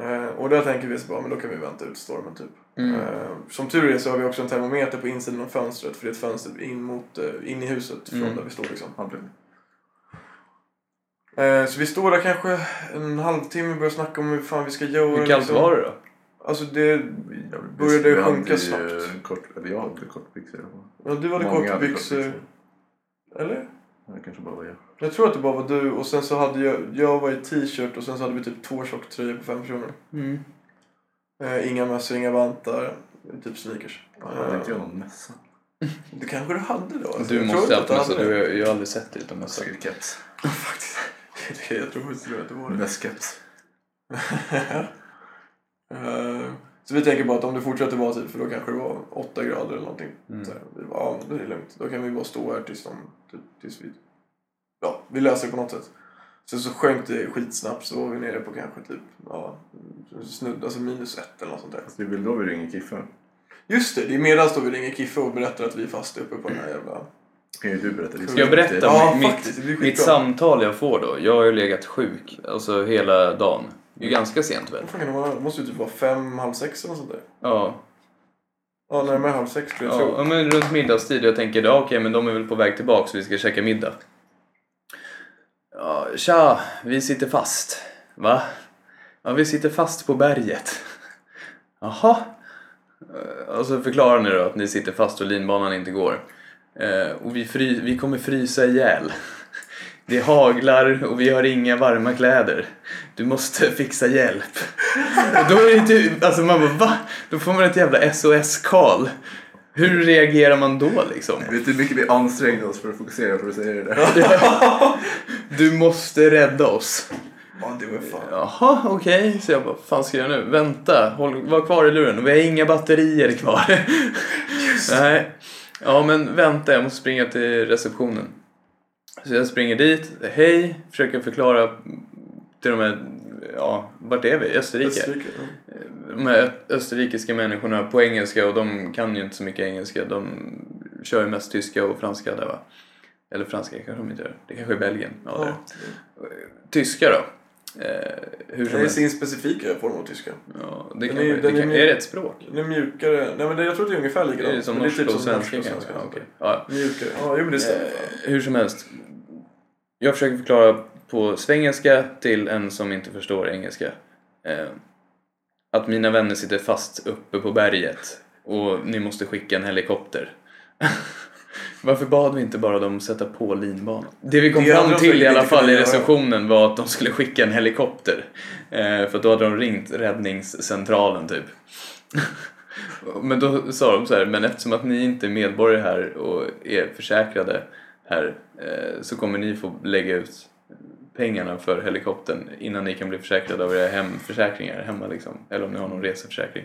Ehm, och där tänker vi så bara, men då kan vi vänta ut stormen typ. Mm. Ehm, som tur är så har vi också en termometer på insidan av fönstret. För det är ett fönster in, mot, eh, in i huset från Mm. där vi står liksom. Ja, Ehm, så vi står där kanske en halvtimme och börjar snacka om hur fan vi ska göra. Hur kallt liksom. var det då? Alltså det, ja, Började hade sjunka ju snabbt? Kort, eller jag hade kortbyxor ja, du hade kortbyxor. Eller? Det kanske bara var jag. Jag tror att det bara var du och sen så hade jag, jag var i t-shirt och sen så hade vi typ två tjocktröjor på fem personer. Mm. Eh, inga mössor, inga vantar, typ sneakers. Hade inte jag någon mössa? Det kanske du hade då? alltså. Du Jag måste ha haft du mössa, du jag har aldrig sett dig utan mössa. Säkert keps. Faktiskt. Jag tror faktiskt att det var det. Mösskeps. Eh, så vi tänker bara att om det fortsätter vara typ, för då kanske det var åtta grader eller någonting. Mm. Så här, vi bara, ja, det är lugnt. Då kan vi bara stå här tills de, tills vi, ja, vi löser det på något sätt. Sen så sjönk det skitsnabbt så var vi nere på kanske typ, ja, snudd, alltså minus ett eller något sånt där. Det är väl då vi ringer Kiffe. Just det, det är medan då vi ringer Kiffe och berättar att vi är fast uppe på den här jävla... Kan ju du berätta? Är Ska jag berätta. Ja, mitt, faktiskt, mitt samtal jag får då? Jag har ju legat sjuk, alltså hela dagen. Det är ganska sent väl? Det måste ju typ vara fem, halv sex eller något sånt där. Ja. Ja, närmare halv sex skulle jag Ja, ja, men runt middagstid. Jag tänker, ja, okej, men de är väl på väg tillbaka så vi ska käka middag. Ja, tja, vi sitter fast. Va? Ja, vi sitter fast på berget. Jaha. Eh, Och så förklarar ni då att ni sitter fast och linbanan inte går. Eh, och vi, fry, vi kommer frysa ihjäl. Det haglar och vi har inga varma kläder. Du måste fixa hjälp. Och då är det typ, alltså man bara va? Då får man ett jävla SOS-call. Hur reagerar man då liksom? Vet du hur mycket vi ansträngde oss för att fokusera på att säga det där? Du måste rädda oss. Ja, det var fan. Jaha, okej. Så jag bara, fan ska jag nu? Vänta, håll, var kvar i luren. Vi har inga batterier kvar. Nej. Ja, men vänta, jag måste springa till receptionen. Så jag springer dit, hej, försöker förklara till de här, ja, vart är vi? Österrike? Österrike. ja. De här österrikiska människorna på engelska och de kan ju inte så mycket engelska. De kör ju mest tyska och franska där va? Eller franska kanske de inte gör. Det kanske är Belgien. Ja, det är Ja. det. Tyska då? Eh, hur Det är sin specifika form av tyska. Ja, det Den kan, är- det den är kan, mer- är det ett språk? Den är mjukare. Nej men det, jag tror det är ungefär likadant. Är det som Men norska typ och som svenska norska och svenska. Ja, okej. Ja. Mjukare. Ja, jo men det stämmer. Eh, hur som helst. Jag försöker förklara på svengelska till en som inte förstår engelska. Eh, att mina vänner sitter fast uppe på berget och ni måste skicka en helikopter. Varför bad vi inte bara dem sätta på linbanan? Det vi kom Det fram till i alla fall i receptionen var att de skulle skicka en helikopter. Eh, för då hade de ringt räddningscentralen typ. Men då sa de så här, men eftersom att ni inte är medborgare här och är försäkrade här eh, så kommer ni få lägga ut pengarna för helikoptern innan ni kan bli försäkrade av era hemförsäkringar hemma liksom. Eller om ni har någon reseförsäkring.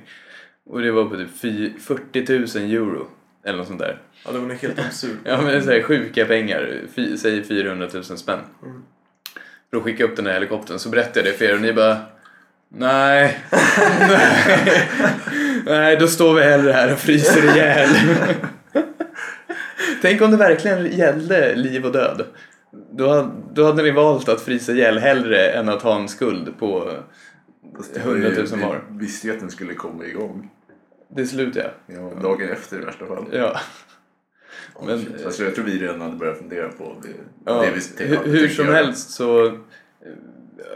Och det var på typ fy- 40 000 euro eller något sånt där. Ja, det var helt absurt. Ja men så här sjuka pengar, Fy, säg 400 000 spänn. Mm. För att skicka upp den här helikoptern så berättade jag det för er och ni bara Nej, nej, nej då står vi hellre här och fryser ihjäl. Tänk om det verkligen gällde liv och död. Då hade, då hade ni valt att frysa ihjäl hellre än att ha en skuld på Fast det var ju- 100 000 var. Vi visste ju att den skulle komma igång. det slut ja. Ja, dagen efter i värsta fall. ja. Men. Fast jag tror vi redan hade börjat fundera på det. Ja, det vi hur, hur som göra. helst så eh,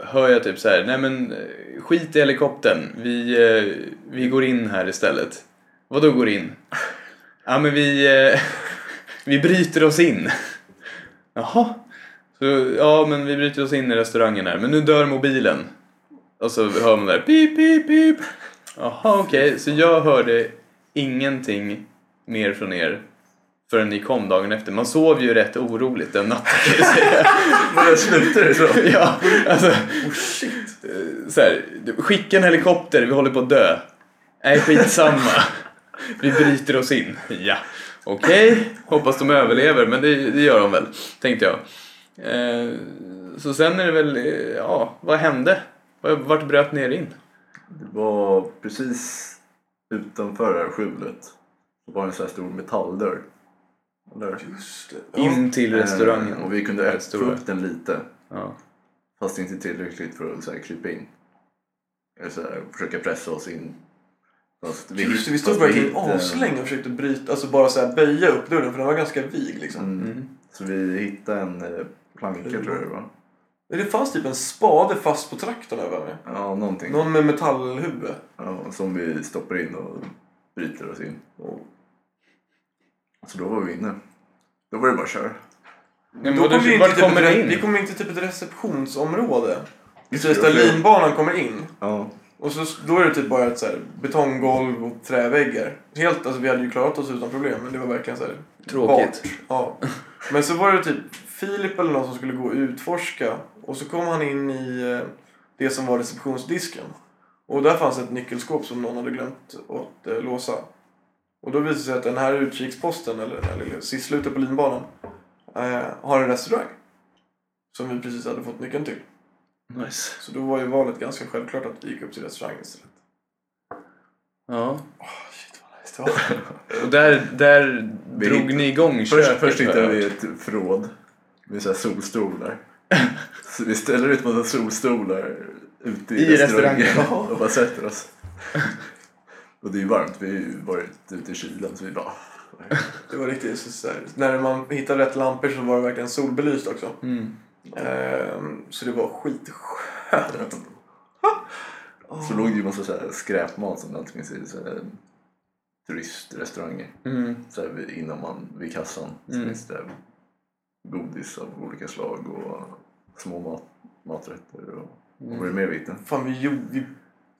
hör jag typ så här, nej men eh, skit i helikoptern, vi, eh, vi går in här istället. Vadå går in? Ja, men vi, vi bryter oss in. Jaha. Så, ja, men vi bryter oss in i restaurangen här. Men nu dör mobilen. Och så hör man där pip, pip, pip. Jaha, okej. Så jag hörde ingenting mer från er förrän ni kom dagen efter. Man sov ju rätt oroligt den natten kan jag säga. Men det så. ja, alltså. Oh shit. eh, Så här, skicka en helikopter, vi håller på att dö. Nej, skitsamma. Vi bryter oss in. Ja, okej. Hoppas de överlever, men det, det gör de väl, tänkte jag. Eh, så sen är det väl, eh, ja, vad hände? Vart bröt ni er in? Det var precis utanför det här skjulet. Det var en sån här stor metalldörr. Det. Ja. In till restaurangen. Eh, Och vi kunde få upp den lite. Ja. Fast inte tillräckligt för att så här, krypa in. Eller så här, försöka pressa oss in. Fast Just det, vi fast stod verkligen aslänge och försökte bryta, alltså bara så här böja upp dörren för den var ganska vig liksom. Mm. Mm. Så vi hittade en eh, planka tror jag det var. Det fanns typ en spade fast på traktorn över mig. Ja, någonting. Någon med metallhuvud. Ja, som vi stoppar in och bryter oss in. Och... Så då var vi inne. Då var det bara att köra. Men Då kom vi in vart till typ kommer ett, det in? Vi kommer in till typ ett receptionsområde. Precis där linbanan kommer in. Ja, Och så, då är det typ bara ett så här betonggolv och träväggar. Helt, alltså vi hade ju klarat oss utan problem men det var verkligen så här Tråkigt. bart. Ja. Men så var det typ Filip eller någon som skulle gå och utforska. Och så kom han in i eh, det som var receptionsdisken. Och där fanns ett nyckelskåp som någon hade glömt att eh, låsa. Och då visade det sig att den här utkiksposten, eller den här lilla sisslutet på linbanan, eh, har en restaurang. Som vi precis hade fått nyckeln till. Nice. Så då var ju valet ganska självklart att vi gick upp till restaurangen istället. Ja. Åh, shit vad nice det var. Och där, där Vi drog hitt- ni igång Först, köket, först hittade vi ett förråd med så här solstolar. så vi ställer ut massa solstolar ute i, I restaurangen restaurangen. och bara sätter oss. och det är ju varmt, vi har ju varit ute i kylan så vi bara... Det var riktigt så så här, När man hittade rätt lampor så var det verkligen solbelyst också. Mm. Ehm, så det var skitskönt. Så låg det ju massa så här skräpmat som alltid finns i så här turistrestauranger. Mm. Så här vid- innan man, vid kassan så Mm. finns det godis av olika slag och små mat, maträtter. Och, Mm. och vad är det mer vi hittade? Fan vi, gjorde, vi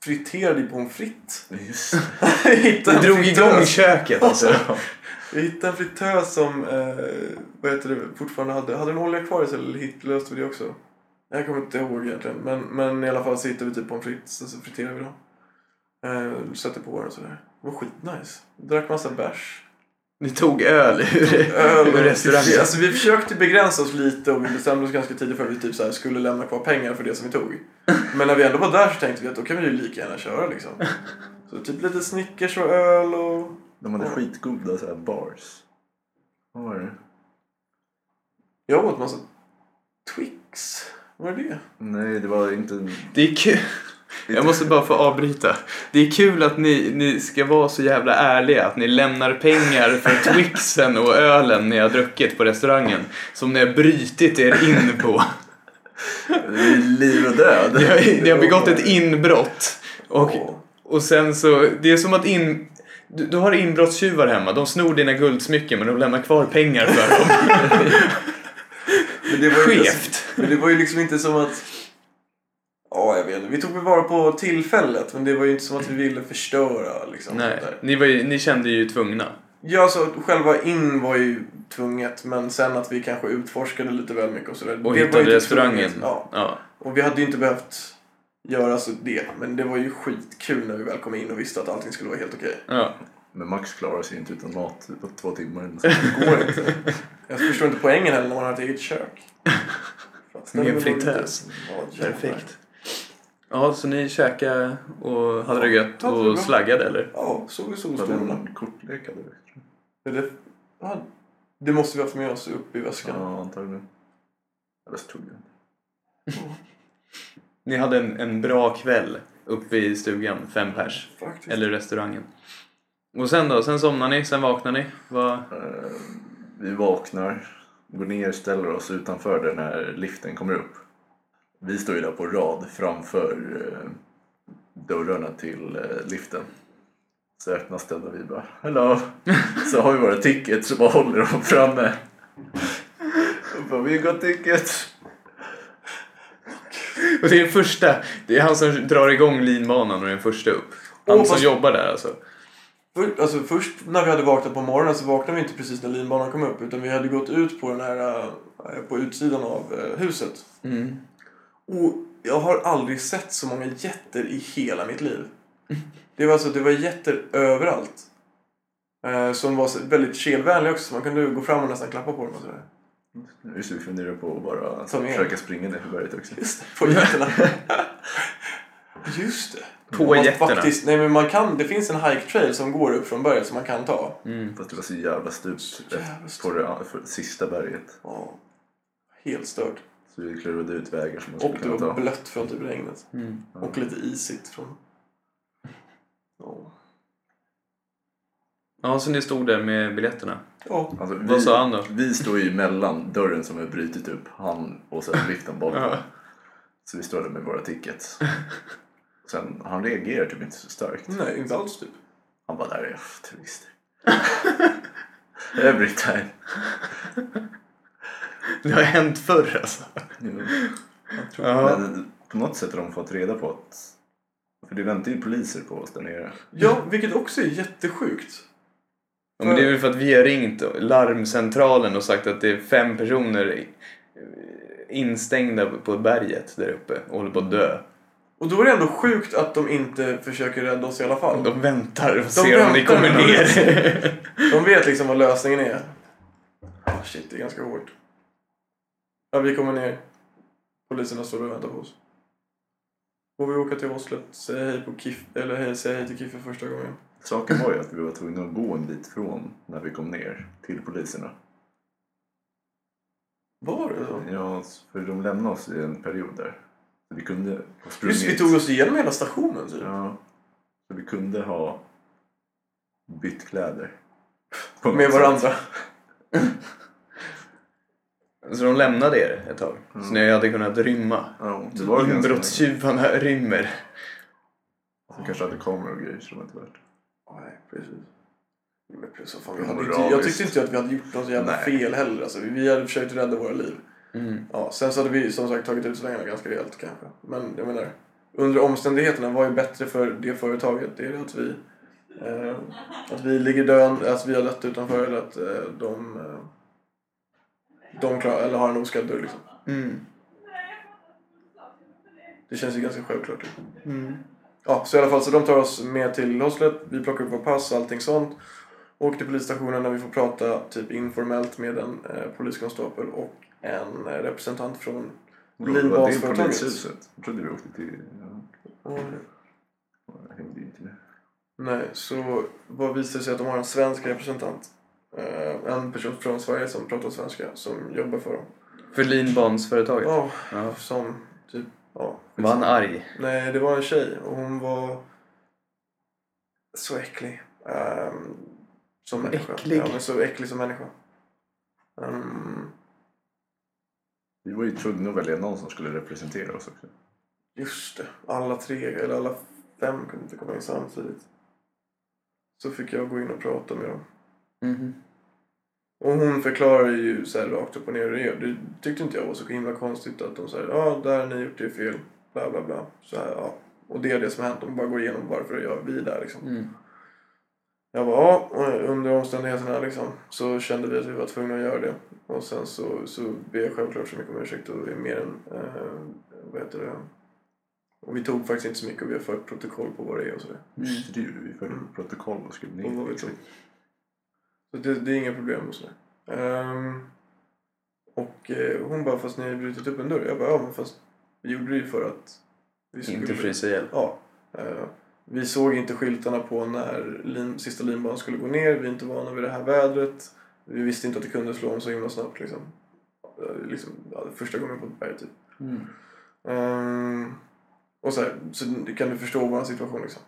friterade ju pommes frites. Just det. En drog igång köket alltså. Vi hittade en fritös som eh, vad heter det, fortfarande hade, hade en olja kvar i sig eller löste vi det också? Jag kommer inte ihåg egentligen. Men, men i alla fall så hittade vi typ pommes frites och så friterade vi dem. Eh, satte på den och sådär. Det var skitnice. Drack massa bärs. Ni tog öl ur, Öl ur och- restaurangen. Alltså vi försökte begränsa oss lite och vi bestämde oss ganska tidigt för att vi typ så här skulle lämna kvar pengar för det som vi tog. Men när vi ändå var där så tänkte vi att då kan vi ju lika gärna köra liksom. Så typ lite Snickers och öl och... De hade Ja. skitgoda så här bars. Vad var det? Jag åt massa Twix. Vad är det? Nej, det var inte... Det är kul. Jag måste bara få avbryta. Det är kul att ni, ni ska vara så jävla ärliga att ni lämnar pengar för Twixen och ölen ni har druckit på restaurangen som ni har brytit er in på. Liv och död. Ni har, ni har begått ett inbrott och, och sen så, det är som att in, du, du har inbrottstjuvar hemma, de snor dina guldsmycken men de lämnar kvar pengar för dem. Men det var ju Skevt. Men det var ju liksom inte som att... Ja, jag vet. Vi tog väl vara på tillfället men det var ju inte som att vi ville förstöra liksom. Nej, ni, var ju, ni kände ju tvungna. Ja, alltså själva in var ju tvunget men sen att vi kanske utforskade lite väl mycket och sådär. Och det hittade inte restaurangen. Ja. Ja. Och vi hade ju inte behövt göra så det. Men det var ju skitkul när vi väl kom in och visste att allting skulle vara helt okej. ja. Men Max klarar sig inte utan mat på två timmar. Det går inte. Jag förstår inte poängen heller när man har ett eget kök. Med det en fritös. Perfekt. Ja, så ni käkade och hade det gött det var och bra. slaggade eller? Ja, såg Hade solstolarna. en kortlek hade vi. Eller, ja, det måste vi ha haft med oss upp i väskan. Ja, antagligen. Eller så tog jag. Ni hade en, en bra kväll uppe i stugan, fem pers. Faktiskt. Eller restaurangen. Och sen då? Sen somnar ni, sen vaknar ni? Vad... Eh, Vi vaknar, går ner, ställer oss utanför där när liften kommer upp. Vi står ju där på rad framför eh, dörrarna till eh, liften. Så öppnas den och vi bara Hello! Så har vi våra tickets och bara håller dem framme. Och bara, vi got tickets! Och det är den första, det är han som drar igång linbanan och är den första upp. Han Åh, som fast- jobbar där alltså. För, alltså först när vi hade vaknat på morgonen så vaknade vi inte precis när linbanan kom upp utan vi hade gått ut på den här eh, på utsidan av huset. Mm. Och jag har aldrig sett så många jätter i hela mitt liv. Det var alltså det var jätter överallt. Eh, som var väldigt kelvänliga också så man kunde gå fram och nästan klappa på dem och sådär. Just det, vi funderar på att bara Ta med. försöka springa ner för berget också. Just det, på getterna. Just det. På Man getterna. Faktiskt, nej men man kan, det finns en hike trail som går upp från berget som man kan ta. Mm. Fast det var så jävla stup jävla på det för sista berget. Ja, helt stört. Så vi klurade ut vägar som man Och skulle det kunna var ta. blött från typ regnet. Mm. Och lite isigt från... Ja. Ja, så ni stod där med biljetterna. Ja. Alltså, vi, Vad sa han då? Vi står ju mellan dörren som är brutit upp, han och sen liften bakom. Ja. Så vi står där med våra tickets. Sen, han reagerar typ inte så starkt. Nej, inte alls typ. Han bara, där är jag turister. Every time. Det har hänt förr alltså. Jo. Ja. Men på något sätt har de fått reda på att... För det väntar ju poliser på oss där nere. Ja, vilket också är jättesjukt. Ja, men det är väl för att vi har ringt larmcentralen och sagt att det är fem personer instängda på berget där uppe och håller på att dö. Och då är det ändå sjukt att de inte försöker rädda oss i alla fall. De väntar och ser om ni väntar kommer ner. De vet liksom vad lösningen är. Ah, shit, det är ganska hårt. Ja, vi kommer ner. Poliserna står och väntar på oss. Får vi åka till Oslo, säga hej, på Kif, eller hej, säga hej till Kiffe första gången. Saken var ju att vi var tvungna att gå en bit från när vi kom ner till poliserna. Var det så? Ja, för de lämnade oss i en period där. Så vi kunde ha sprungit. Just vi tog oss igenom hela stationen typ. Ja. Så vi kunde ha bytt kläder. Med varandra. Så de lämnade er ett tag. Mm. Så ni hade kunnat rymma. Ja, det var ganska... Inbrottstjuvarna rymmer. De kanske hade kameror och grejer så det var inte värt Nej, precis. Men vad fan, vi Ja, hade inte, jag tyckte inte att vi hade gjort något så jävla Nej. fel heller. Alltså, vi, hade försökt rädda våra liv. Mm. Ja, sen så hade vi som sagt tagit ut svängarna ganska rejält kanske. Men jag menar, under omständigheterna var ju bättre för det företaget. Det är att vi, eh, att vi ligger död, att vi har dött utanför eller att eh, de, eh, de klar, eller har en oskadd dörr liksom. Mm. Det känns ju ganska självklart. Typ. Mm. Ja, så i alla fall så de tar oss med till Hoslet. Vi plockar upp våra pass och allting sånt. Åker till polisstationen där vi får prata typ informellt med en eh, poliskonstapel och en eh, representant från Det var det polishuset. Jag trodde vi åkte till... Ja, jag hängde inte med. Nej, så vad visar det sig att de har en svensk representant. Eh, en person från Sverige som pratar svenska som jobbar för dem. För linbansföretaget? Ja, Ja. som typ, ja. Var han arg? Nej, det var en tjej och hon var så äcklig. ehm, som människa. Äcklig? Ja, men så äcklig som människa. Ehm, Vi var ju tvungna att välja någon som skulle representera oss också. just det, alla tre, eller alla fem kunde inte komma in samtidigt. Så fick jag gå in och prata med dem. Mhm. Och hon förklarar ju så här rakt upp och ner hur det är. Det tyckte inte jag var så himla konstigt att de säger ja, där har ni gjort det fel, bla bla bla. Så här, ja. Och det är det som har hänt. De bara går igenom varför gör vi där liksom. Mm. Jag bara, ja, under omständigheterna liksom, så kände vi att vi var tvungna att göra det. Och sen så, så ber jag självklart så mycket om ursäkt och det är mer än, eh, vad heter det, och vi tog faktiskt inte så mycket och vi har fört protokoll på vad det är och sådär. Just det, vi förde Mm. protokoll och skrev ner. Och vad vi tog. Så det, det är inga problem och sådär. Ehm, och eh, hon bara, fast ni har brutit upp en dörr. Jag bara, ja men fast vi gjorde det ju för att vi Inte frysa ihjäl. Ja. Eh, vi såg inte skyltarna på när lin, sista linbanan skulle gå ner. Vi är inte vana vid det här vädret. Vi visste inte att det kunde slå om så himla snabbt. Liksom. Eh, liksom, ja, första gången på ett berg typ. Mm. Ehm, och så, här, så kan du förstå vår situation liksom.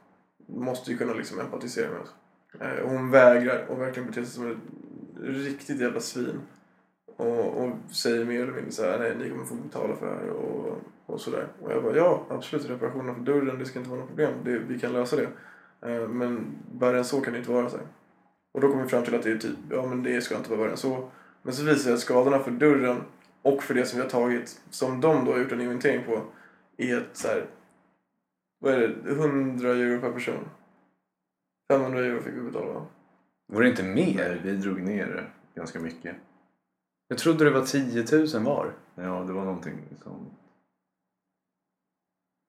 Du måste ju kunna liksom empatisera med oss. Eh, hon vägrar och verkligen beter sig som ett riktigt jävla svin. Och, och säger mer eller mindre så här, nej ni kommer få betala för det här och, och sådär. Och jag bara, ja absolut reparationer för dörren, det ska inte vara något problem. Det, vi kan lösa det. Eh, men värre än så kan det inte vara. Så här. Och då kom vi fram till att det är typ, ja men det ska inte vara värre än så. Men så visar det sig att skadorna för dörren och för det som vi har tagit, som de då har gjort en inventering på, är ett så här, vad är det, 100 euro per person. 500 euro fick vi betala va? Var det inte mer? Nej, vi drog ner det ganska mycket. Jag trodde det var 10 000 var. Ja, det var någonting som...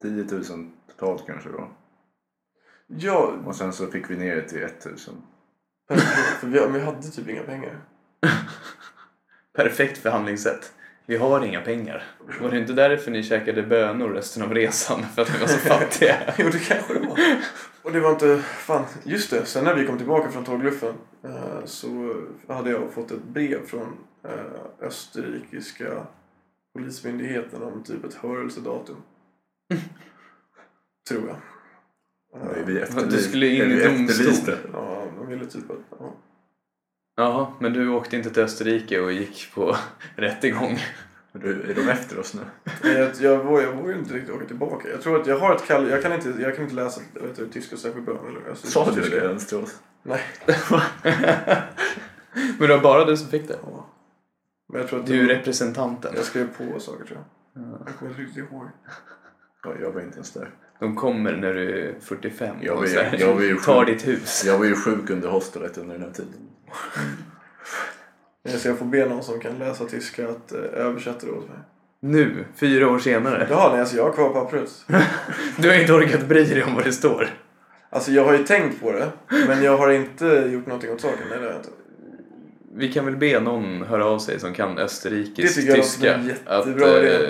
10 000 totalt kanske då. Ja, Och sen så fick vi ner det till 1 000. per person, för vi, vi hade typ inga pengar. Perfekt förhandlingssätt. Vi har inga pengar. Var det inte därför ni käkade bönor resten av resan? För att ni var så fattiga? Jo, det kanske det var. Och det var inte... Fan, just det. Sen när vi kom tillbaka från tågluffen eh, så hade jag fått ett brev från eh, österrikiska polismyndigheten om typ ett hörelsedatum. Tror jag. Nej, Eh, vi Du efterlyste. skulle in i domstol. Ja, de ville typ att... Ja. Jaha, men du åkte inte till Österrike och gick på rättegång? Du, är de efter oss nu? Nej, Jag, jag, vågar, jag vågar inte riktigt åka tillbaka. Jag tror att jag har ett kall... Jag kan inte, jag kan inte läsa vet du, tyska särskilt bra. Eller. Sa du det ens till oss? Nej. Men det var bara du som fick det? Ja. Men jag tror att Du är representanten. Jag skrev på saker tror jag. Jag kommer inte riktigt ihåg. Ja, jag var inte ens där. De kommer när du är 45 Jag och var jag var ju tar ditt hus. Jag var ju sjuk under hostelet under den här tiden. Så jag får be någon som kan läsa tyska att eh, översätta det åt mig. Nu, fyra år senare. Jaha, nej alltså jag har kvar pappret. Du har inte orkat bry dig om vad det står. Alltså jag har ju tänkt på det, men jag har inte gjort någonting åt saken. Nej, det har jag inte. Vi kan väl be någon höra av sig som kan Det österrikisk tyska. Att eh,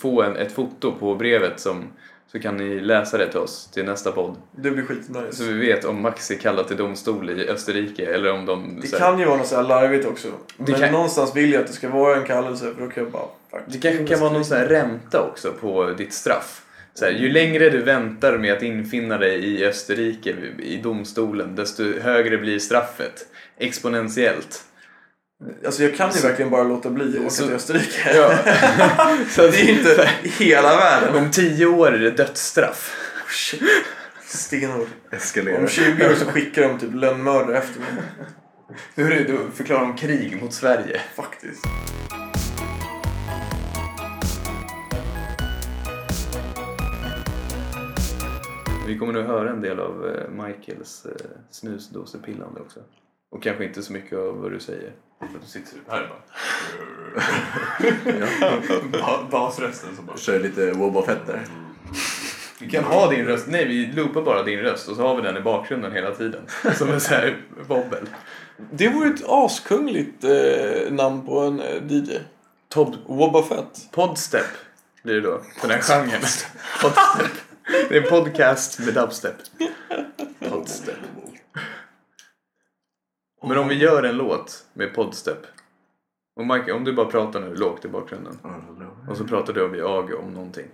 få en, ett foto på brevet som, så kan ni läsa det till oss till nästa podd. Det blir Så skitnice. vi vet om Max är kallad till domstol i Österrike eller om de... Det så här- kan ju vara något så här larvigt också. Men kan- någonstans vill jag att det ska vara en kallelse för då kan jag bara... Fuck. Det kanske kan vara någon sån här ränta också på ditt straff. Så här, ju längre du väntar med att infinna dig i Österrike i domstolen desto högre blir straffet. Exponentiellt. Alltså jag kan ju verkligen bara låta bli att åka till Österrike. Ja. Så det är ju inte hela världen. Om tio år är det dödsstraff. Shit. Stenhårt. Eskalera. Om 20 år så skickar de typ lönnmördare efter mig. Hur är det förklarar de krig mot Sverige? Faktiskt. Vi kommer nog höra en del av eh, Michaels eh, snusdosepillande också. Och kanske inte så mycket av vad du säger. För att du sitter här bara... Basrösten som bara... Kör lite Woba Fett där. Vi kan ha din röst, nej vi loopar bara din röst och så har vi den i bakgrunden hela tiden. Som en sån här wobbel. Det vore ett askungligt eh, namn på en eh, DJ. Todd Wobba Fett. Podstep blir det då, den här genren. Podstep. Det är en podcast med dubstep. Podstep. Men om vi gör en låt med podstep. Och Mike, om du bara pratar nu lågt i bakgrunden. Och så pratar du och jag om någonting.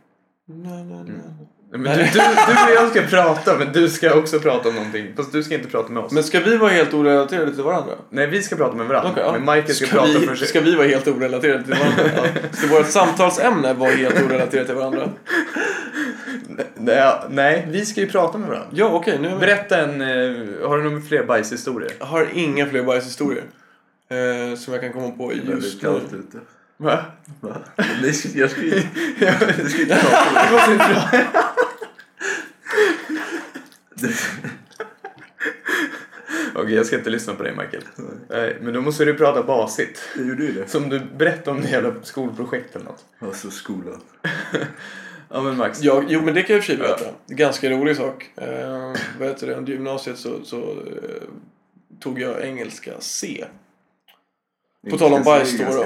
Nej, nej, nej. Men du, du, du och jag ska prata men du ska också prata om någonting. Fast du ska inte prata med oss. Men ska vi vara helt orelaterade till varandra? Nej, vi ska prata med varandra. Okej, ja. Men Michael ska, prata vi, för sig. Ska vi vara helt orelaterade till varandra? Ja. Ska vårt samtalsämne vara helt orelaterat till varandra? Nej, nej, vi ska ju prata med varandra. Ja, okej. nu med. Berätta en... eh, har du några fler bajshistorier? Jag har inga fler bajshistorier. Eh, som jag kan komma på Det är just nu. Va? Va? Jag ska ju... Ja, Du ska inte prata. det måste vi prata- Okej, jag ska inte lyssna på dig Michael. Nej, men då måste du prata basigt. Jag gjorde ju det. Som du berättade om det jävla skolprojekt eller något. Alltså skolan. Ja men Max. Ja, jo, men det kan jag i och för sig berätta. Ganska rolig sak. Eh, vad heter det? Under gymnasiet så, så eh, tog jag engelska C. På tal om bajs då då.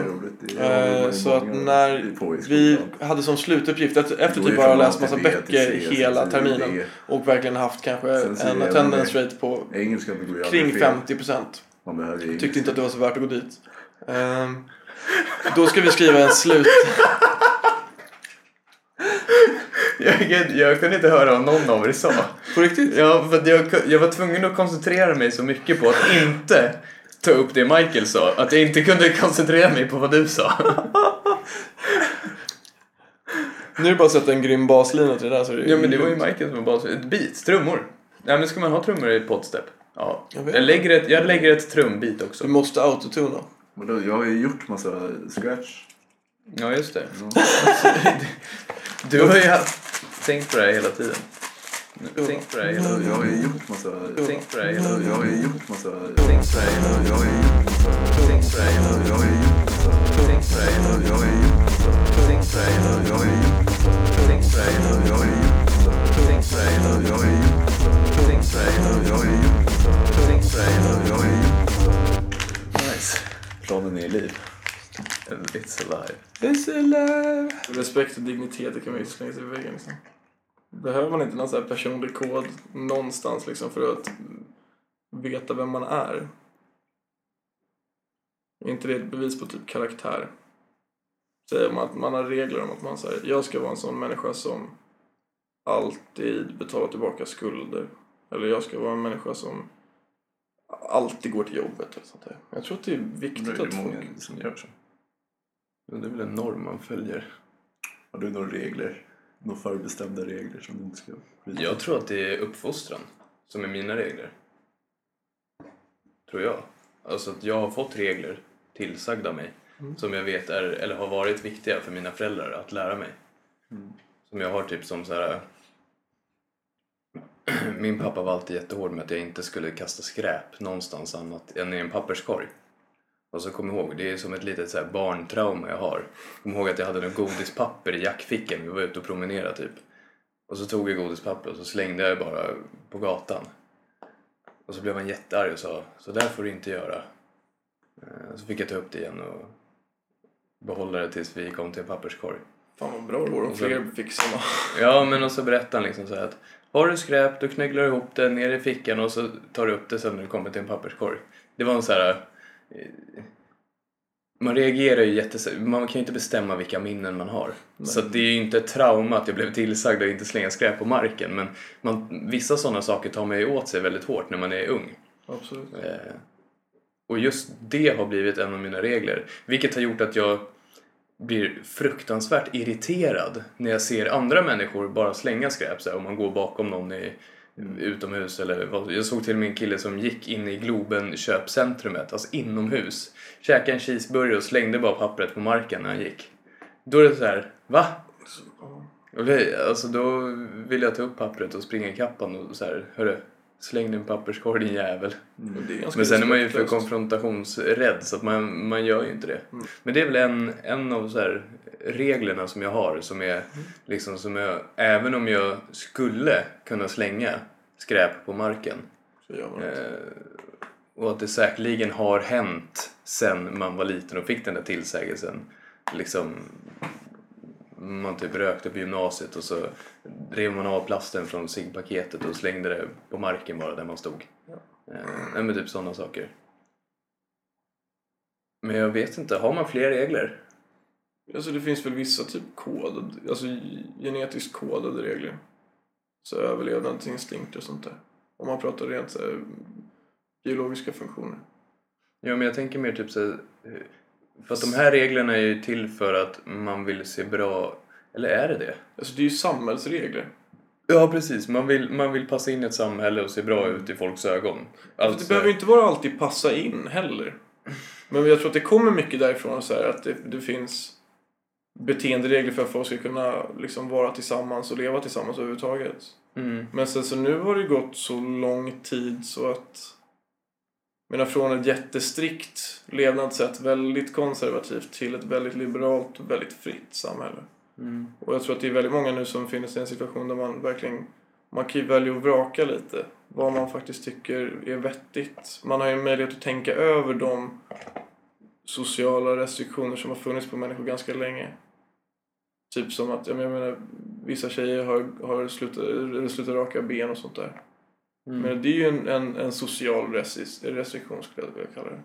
Eh, så att när vi hade som slutuppgift, efter, typ bara läst massa böcker hela terminen och verkligen haft kanske en attendance rate på kring aldrig fel. 50 procent. Tyckte inte att det var så värt att gå dit. Ehm, då ska vi skriva en slut... Jag, jag kunde inte höra vad någon av er sa. På riktigt? Ja, för jag, jag var tvungen att koncentrera mig så mycket på att inte ta upp det Michael sa. Att jag inte kunde koncentrera mig på vad du sa. Nu är det bara att sätta en grym baslina till det där så är Ja men det var ju Michael som var bas. Ett beat, trummor. Ja, men ska man ha trummor i podstep? Ja. Jag vet Jag lägger ett, jag lägger ett trumbit också. Du måste autotuna. Vadå, jag har ju gjort massa scratch. Ja, just det. Ja. Du har ju haft... Tänkt på det här hela tiden. Tänkt på det Jag har ju gjort massa... Tänkt på det. Jag har ju gjort massa... Tänkt på det. Jag har ju gjort massa... Tänkt på det. Jag har ju gjort massa... Tänkt på det. Jag har ju gjort massa... Tänkt på det. Jag har ju gjort massa... Tänkt på det. Jag har ju gjort massa... Tänkt på det. Jag har ju gjort massa... Tänkt på det. Jag har ju gjort massa... Tänkt på det. Jag har ju gjort massa... Nice. Planen är i liv. It's alive. It's alive. Respekt och dignitet det kan man ju slänga sig i väggen liksom. Behöver man inte någon här personlig kod någonstans liksom för att veta vem man är? Är inte det ett bevis på typ karaktär? Säger man att man har regler om att man säger jag ska vara en sån människa som alltid betalar tillbaka skulder. Eller jag ska vara en människa som alltid går till jobbet eller sånt där. Jag tror att det är viktigt är att det folk... många som gör så. Det är väl en norm man följer. Har du några regler? Några förbestämda regler som du inte ska bryta? Jag tror att det är uppfostran som är mina regler. Tror jag. Alltså att jag har fått regler tillsagda mig Mm. som jag vet är, eller har varit viktiga för mina föräldrar att lära mig. Mm. Som jag har typ som så här. Min pappa var alltid jättehård med att jag inte skulle kasta skräp någonstans annat än i en papperskorg. Och så kom ihåg, det är som ett litet så här barntrauma jag har. Kom ihåg att jag hade något godispapper i jackfickan, vi var ute och promenerade typ. Och så tog jag godispapper och så slängde jag det bara på gatan. Och så blev han jättearg och sa, så där får du inte göra. Eh, Så fick jag ta upp det igen och behålla det tills vi kom till en papperskorg. Fan vad bra det vore om fler fick samma. Ja, men och så berättade han liksom så här att har du skräp då knögglar du ihop det ner i fickan och så tar du upp det sen när du kommer till en papperskorg. Det var en så här... eh, Man reagerar ju jättes... Man kan ju inte bestämma vilka minnen man har. Så att det är ju inte ett trauma att jag blev tillsagd att inte slänga skräp på marken. Men man, vissa sådana saker tar man ju åt sig väldigt hårt när man är ung. Absolut. Eh, och just det har blivit en av mina regler. Vilket har gjort att jag blir fruktansvärt irriterad när jag ser andra människor bara slänga skräp. Så här, om man går bakom någon i, utomhus eller vad. Jag såg till och med en kille som gick in i Globen köpcentrumet, alltså inomhus. Käkade en cheeseburgare och slängde bara pappret på marken när han gick. Då är det så här, va? Och det, alltså då vill jag ta upp pappret och springa ikapp honom och så här, hörru, släng din papperskorg din jävel. Ganska Men sen är man ju för konfrontationsrädd så att man, man gör ju inte det. Mm. Men det är väl en, en av så här reglerna som jag har som är liksom som jag, även om jag skulle kunna slänga skräp på marken Så gör man eh, och att det säkerligen har hänt sen man var liten och fick den där tillsägelsen. Liksom man typ rökte på gymnasiet och så rev man av plasten från ciggpaketet och slängde det på marken bara där man stod. Ja. Eh, men typ sådana saker. Men jag vet inte, har man fler regler? Alltså det finns väl vissa typ kodade, alltså genetiskt kodade regler. Så överlevnadsinstinkter och sånt där. Om man pratar rent så här, biologiska funktioner. Ja men jag tänker mer typ så här, eh, För att de här reglerna är ju till för att man vill se bra... Eller är det det? Alltså det är ju samhällsregler. Ja precis, man vill, man vill passa in i ett samhälle och se bra ut i folks ögon. Alltså, det behöver ju inte vara alltid passa in heller. Men jag tror att det kommer mycket därifrån så här, att det, det finns beteenderegler för att folk ska kunna liksom vara tillsammans och leva tillsammans överhuvudtaget. mm, Men sen så nu har det gått så lång tid så att menar från ett jättestrikt levnadssätt, väldigt konservativt till ett väldigt liberalt och väldigt fritt samhälle. mm, Och jag tror att det är väldigt många nu som befinner sig i en situation där man verkligen man kan ju välja att vraka lite vad man faktiskt tycker är vettigt. Man har ju möjlighet att tänka över de sociala restriktioner som har funnits på människor ganska länge. Typ som att, jag menar, vissa tjejer har, har slutat, slutat raka ben och sånt där. Mm, Men det är ju en, en, en social restris- restriktion skulle jag vilja kalla det.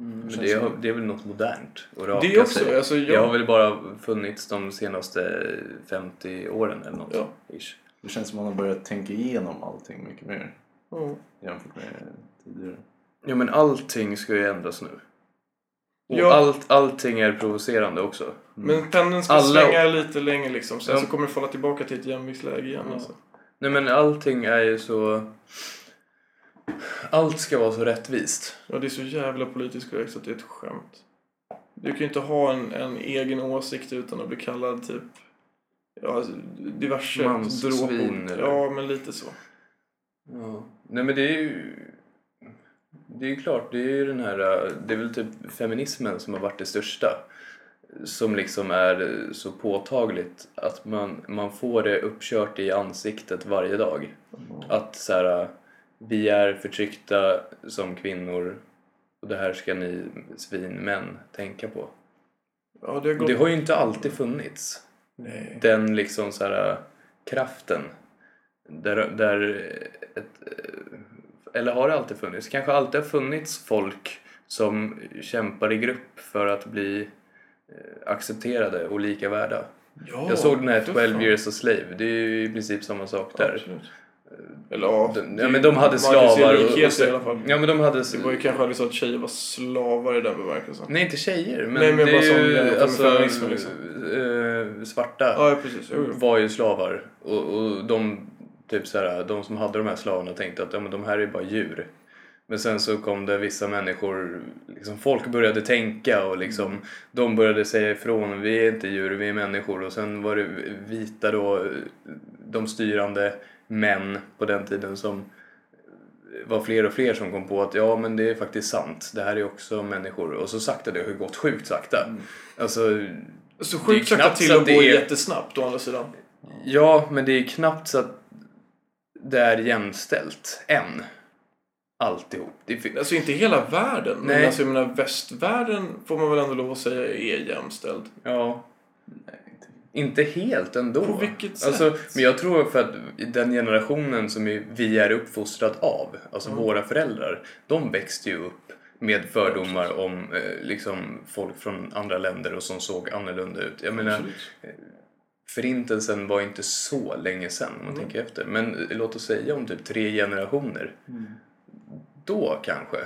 mm. Men det, som- det är väl något modernt att raka Det är också, sig. alltså Det jag... har väl bara funnits de senaste 50 åren eller något. Ja. Ish. Det känns som att man har börjat tänka igenom allting mycket mer Ja. jämfört med tidigare. Ja men allting ska ju ändras nu. Och Ja. allt, allting är provocerande också. Men pendeln ska Alla- svänga lite länge liksom. Sen Ja. så kommer det falla tillbaka till ett jämviktsläge igen. Ja. Alltså. Nej men allting är ju så... Allt ska vara så rättvist. Ja, det är så jävla politiskt korrekt så att det är ett skämt. Du kan ju inte ha en, en egen åsikt utan att bli kallad typ ja, alltså, diverse dråpord. eller? Ja, men lite så. Ja. Nej men det är ju... Det är ju klart, det är ju den här... Det är väl typ feminismen som har varit det största. Som liksom är så påtagligt att man, man får det uppkört i ansiktet varje dag. Att så här, vi är förtryckta som kvinnor och det här ska ni svinmän tänka på. Ja, det. Det har ju inte alltid funnits. Nej. den liksom så här kraften där, där ett, eller har det alltid funnits? Kanske alltid har funnits folk som kämpar i grupp för att bli accepterade och lika värda. Ja, Jag såg den här för 12 fan. years a slave, det är ju i princip samma sak där. Absolut. Eller ja, De- ja men de hade slavar och, och så, i alla fall. Ja men de hade... Det var ju kanske aldrig så att tjejer var slavar i den bemärkelsen. Nej inte tjejer men, Nej, men det är ju alltså, liksom. eh, svarta Ja, precis. Var ju slavar och, och de, typ så här, de som hade de här slavarna tänkte att ja, men de här är bara djur. Men sen så kom det vissa människor, liksom folk började tänka och liksom de började säga ifrån, vi är inte djur, vi är människor och sen var det vita då, de styrande män på den tiden som var fler och fler som kom på att ja men det är faktiskt sant, det här är också människor och så sakta, det har gått sjukt sakta. Alltså, Så sjukt sakta till att gå det är- jättesnabbt å andra sidan. Ja, men det är knappt så att det är jämställt än. Alltihop. Det fin- Alltså inte hela världen, men Nej. alltså jag menar västvärlden får man väl ändå lov att säga är jämställd. ja, Nej, inte. inte helt ändå. På vilket sätt? Alltså, men jag tror för att den generationen som vi- är uppfostrad av, alltså Mm. våra föräldrar, de växte ju upp med fördomar om eh, liksom folk från andra länder och som såg annorlunda ut. Jag menar, Absolut. förintelsen var inte så länge sedan om man Mm. tänker efter. Men eh, låt oss säga om typ tre generationer. Då kanske.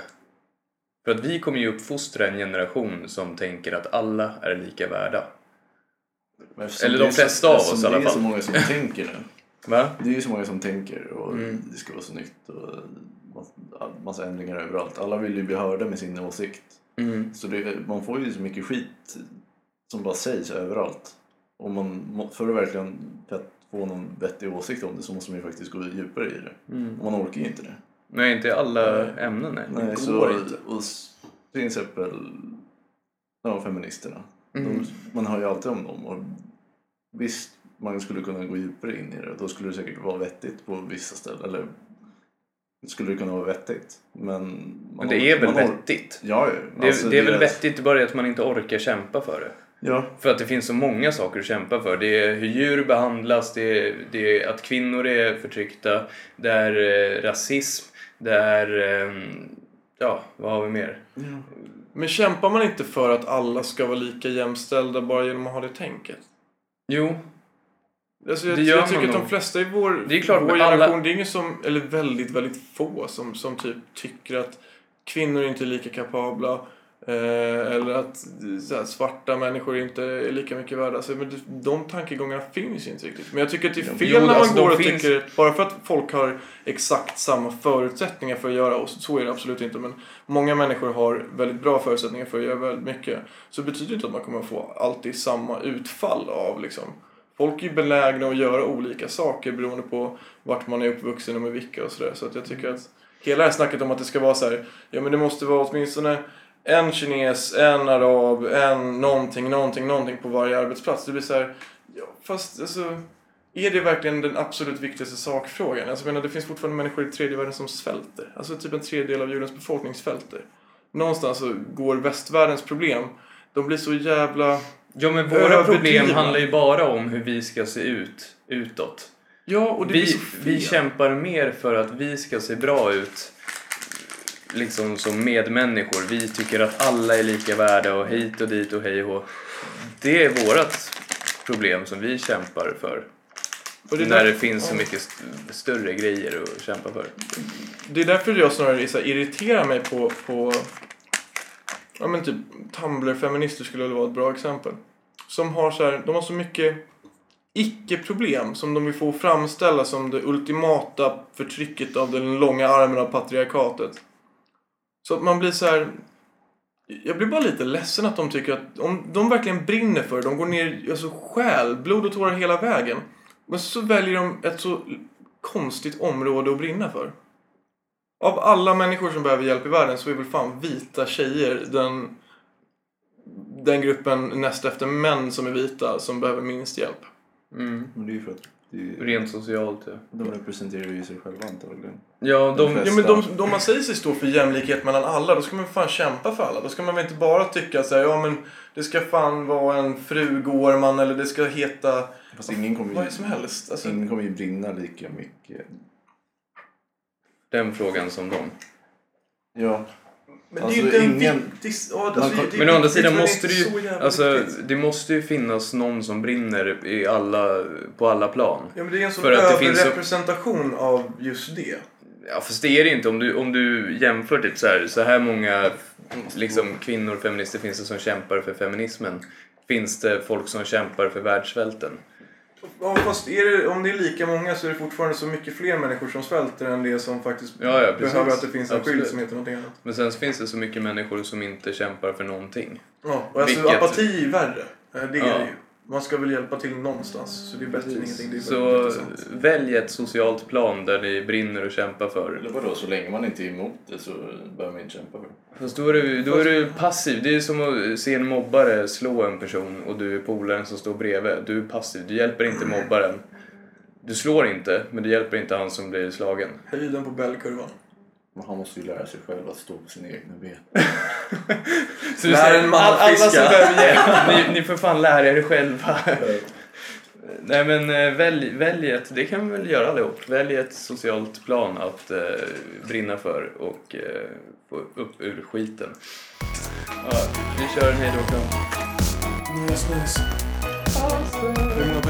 För att vi kommer ju uppfostra en generation som tänker att alla är lika värda. Eller de är så- flesta av oss i alla Det är så fall. många som tänker nu. Va? Det är ju så många som tänker och Mm. det ska vara så nytt och massa- ändringar överallt. Alla vill ju bli hörda med sin åsikt. Mm. Så det, man får ju så mycket skit som bara sägs överallt. Och man, för att verkligen få någon vettig åsikt om det så måste man ju faktiskt gå djupare i det. Mm. Och man orkar ju inte det. Nej, inte i alla ämnen nej. Nej, går så, inte. Och s- till exempel ja, feministerna. Mm. De, man hör ju alltid om dem. Och visst, man skulle kunna gå djupare in i det. Då skulle det säkert vara vettigt på vissa ställen. Eller skulle det kunna vara vettigt. Men, Men det or- är väl or- vettigt? Ja, ja. Det, Alltså, det är väl vettigt bara att man inte orkar kämpa för det. Ja, För att det finns så många saker att kämpa för. Det är hur djur behandlas, det är, det är att kvinnor är förtryckta, det är eh, rasism, det är... Eh, ja, vad har vi mer? Men kämpar man inte för att alla ska vara lika jämställda bara genom att ha det tänket? Jo, Alltså jag, Det gör jag tycker att de flesta i vår, Det är klart, vår men alla- generation, det är ingen som, eller väldigt, väldigt få som, som typ tycker att kvinnor inte är lika kapabla. Eh, eller att här, svarta människor inte är lika mycket värda. Alltså, men de tankegångarna finns inte riktigt. Men jag tycker att det är fel Jo, när man alltså, går och finns- tycker, bara för att folk har exakt samma förutsättningar för att göra, och så är det absolut inte, men många människor har väldigt bra förutsättningar för att göra väldigt mycket. Så betyder det inte att man kommer att få alltid samma utfall av liksom. Folk är ju belägna att göra olika saker beroende på vart man är uppvuxen och med vilka och sådär. Så att jag tycker att hela det här snacket om att det ska vara så här, ja men det måste vara åtminstone en kines, en arab, en någonting, någonting, någonting på varje arbetsplats. Det blir så här, ja, fast alltså, är det verkligen den absolut viktigaste sakfrågan? Alltså, jag menar, det finns fortfarande människor i tredje världen som svälter. Alltså typ en tredjedel av jordens befolkning svälter. Någonstans så går västvärldens problem, de blir så jävla... ja men våra problem handlar ju bara om hur vi ska se ut utåt. Ja, och det blir Vi, så fel. vi kämpar mer för att vi ska se bra ut liksom som medmänniskor. Vi tycker att alla är lika värda och hit och dit och hej och. Det är vårat problem som vi kämpar för. Det är när det finns så mycket st- större grejer att kämpa för. Det är därför jag snarare så irriterar mig på, på ja men typ Tumblr-feminister skulle väl vara ett bra exempel. Som har så här, de har så mycket icke-problem som de vill få framställa som det ultimata förtrycket av den långa armen av patriarkatet. Så att man blir så här. Jag blir bara lite ledsen att de tycker att om de verkligen brinner för det, de går ner alltså själ, blod och tårar hela vägen. Men så väljer de ett så konstigt område att brinna för. Av alla människor som behöver hjälp i världen så är väl fan vita tjejer den, den gruppen näst efter män som är vita som behöver minst hjälp. Mm. Men det är ju för att är, Rent socialt ja. de representerar ju sig själva antagligen. Ja, De Ja, men de, de man säger sig stå för jämlikhet mellan alla, då ska man fan kämpa för alla. Då ska man väl inte bara tycka så här, ja men det ska fan vara en fru Gårman eller det ska heta Fast ingen kommer vad ju, som helst. Alltså, ingen kommer ju brinna lika mycket. den frågan som dem. Ja, men alltså, det är ju inte en ingen- viktig... Ja, alltså, kan- det- Men å andra det- sidan måste det ju- Alltså, viktigt. det måste ju finnas någon som brinner i alla, på alla plan. Ja, men det är en sån för att det finns så- överrepresentation av just det. Ja, fast det är det inte. Om du, om du jämför typ så här, så här många liksom, kvinnor, feminister finns det som kämpar för feminismen. Finns det folk som kämpar för världssvälten? Ja, fast det, om det är lika många så är det fortfarande så mycket fler människor som svälter än det som faktiskt Ja, ja, behöver att det finns en Absolut. skydd som heter någonting annat. Men sen finns det så mycket människor som inte kämpar för någonting. Ja, och alltså Vilket- apati är värre. Eh, Det är Ja. det ju. Man ska väl hjälpa till någonstans. Så det är bättre än ingenting. Det är Så välj ett socialt plan där ni brinner och kämpar för. eller vadå, så länge man inte är emot det så behöver man inte kämpa för det. Fast då är, du, då är du passiv. Det är som att se en mobbare slå en person och du är polaren som står bredvid. Du är passiv. Du hjälper inte mobbaren. Du slår inte, men du hjälper inte han som blir slagen. Höjden på bellkurvan. Men han måste ju lära sig själv att stå på sina egna ben. Så Lär säger, en man all- alla som behöver hjälp, ni, ni får fan lära er själva. Nej men eh, välj, välj ett, det kan vi väl göra allihop. Välj ett socialt plan att eh, brinna för och eh, få upp ur skiten. Ja, vi kör en hejdå-kram. Nice, nice. Hur många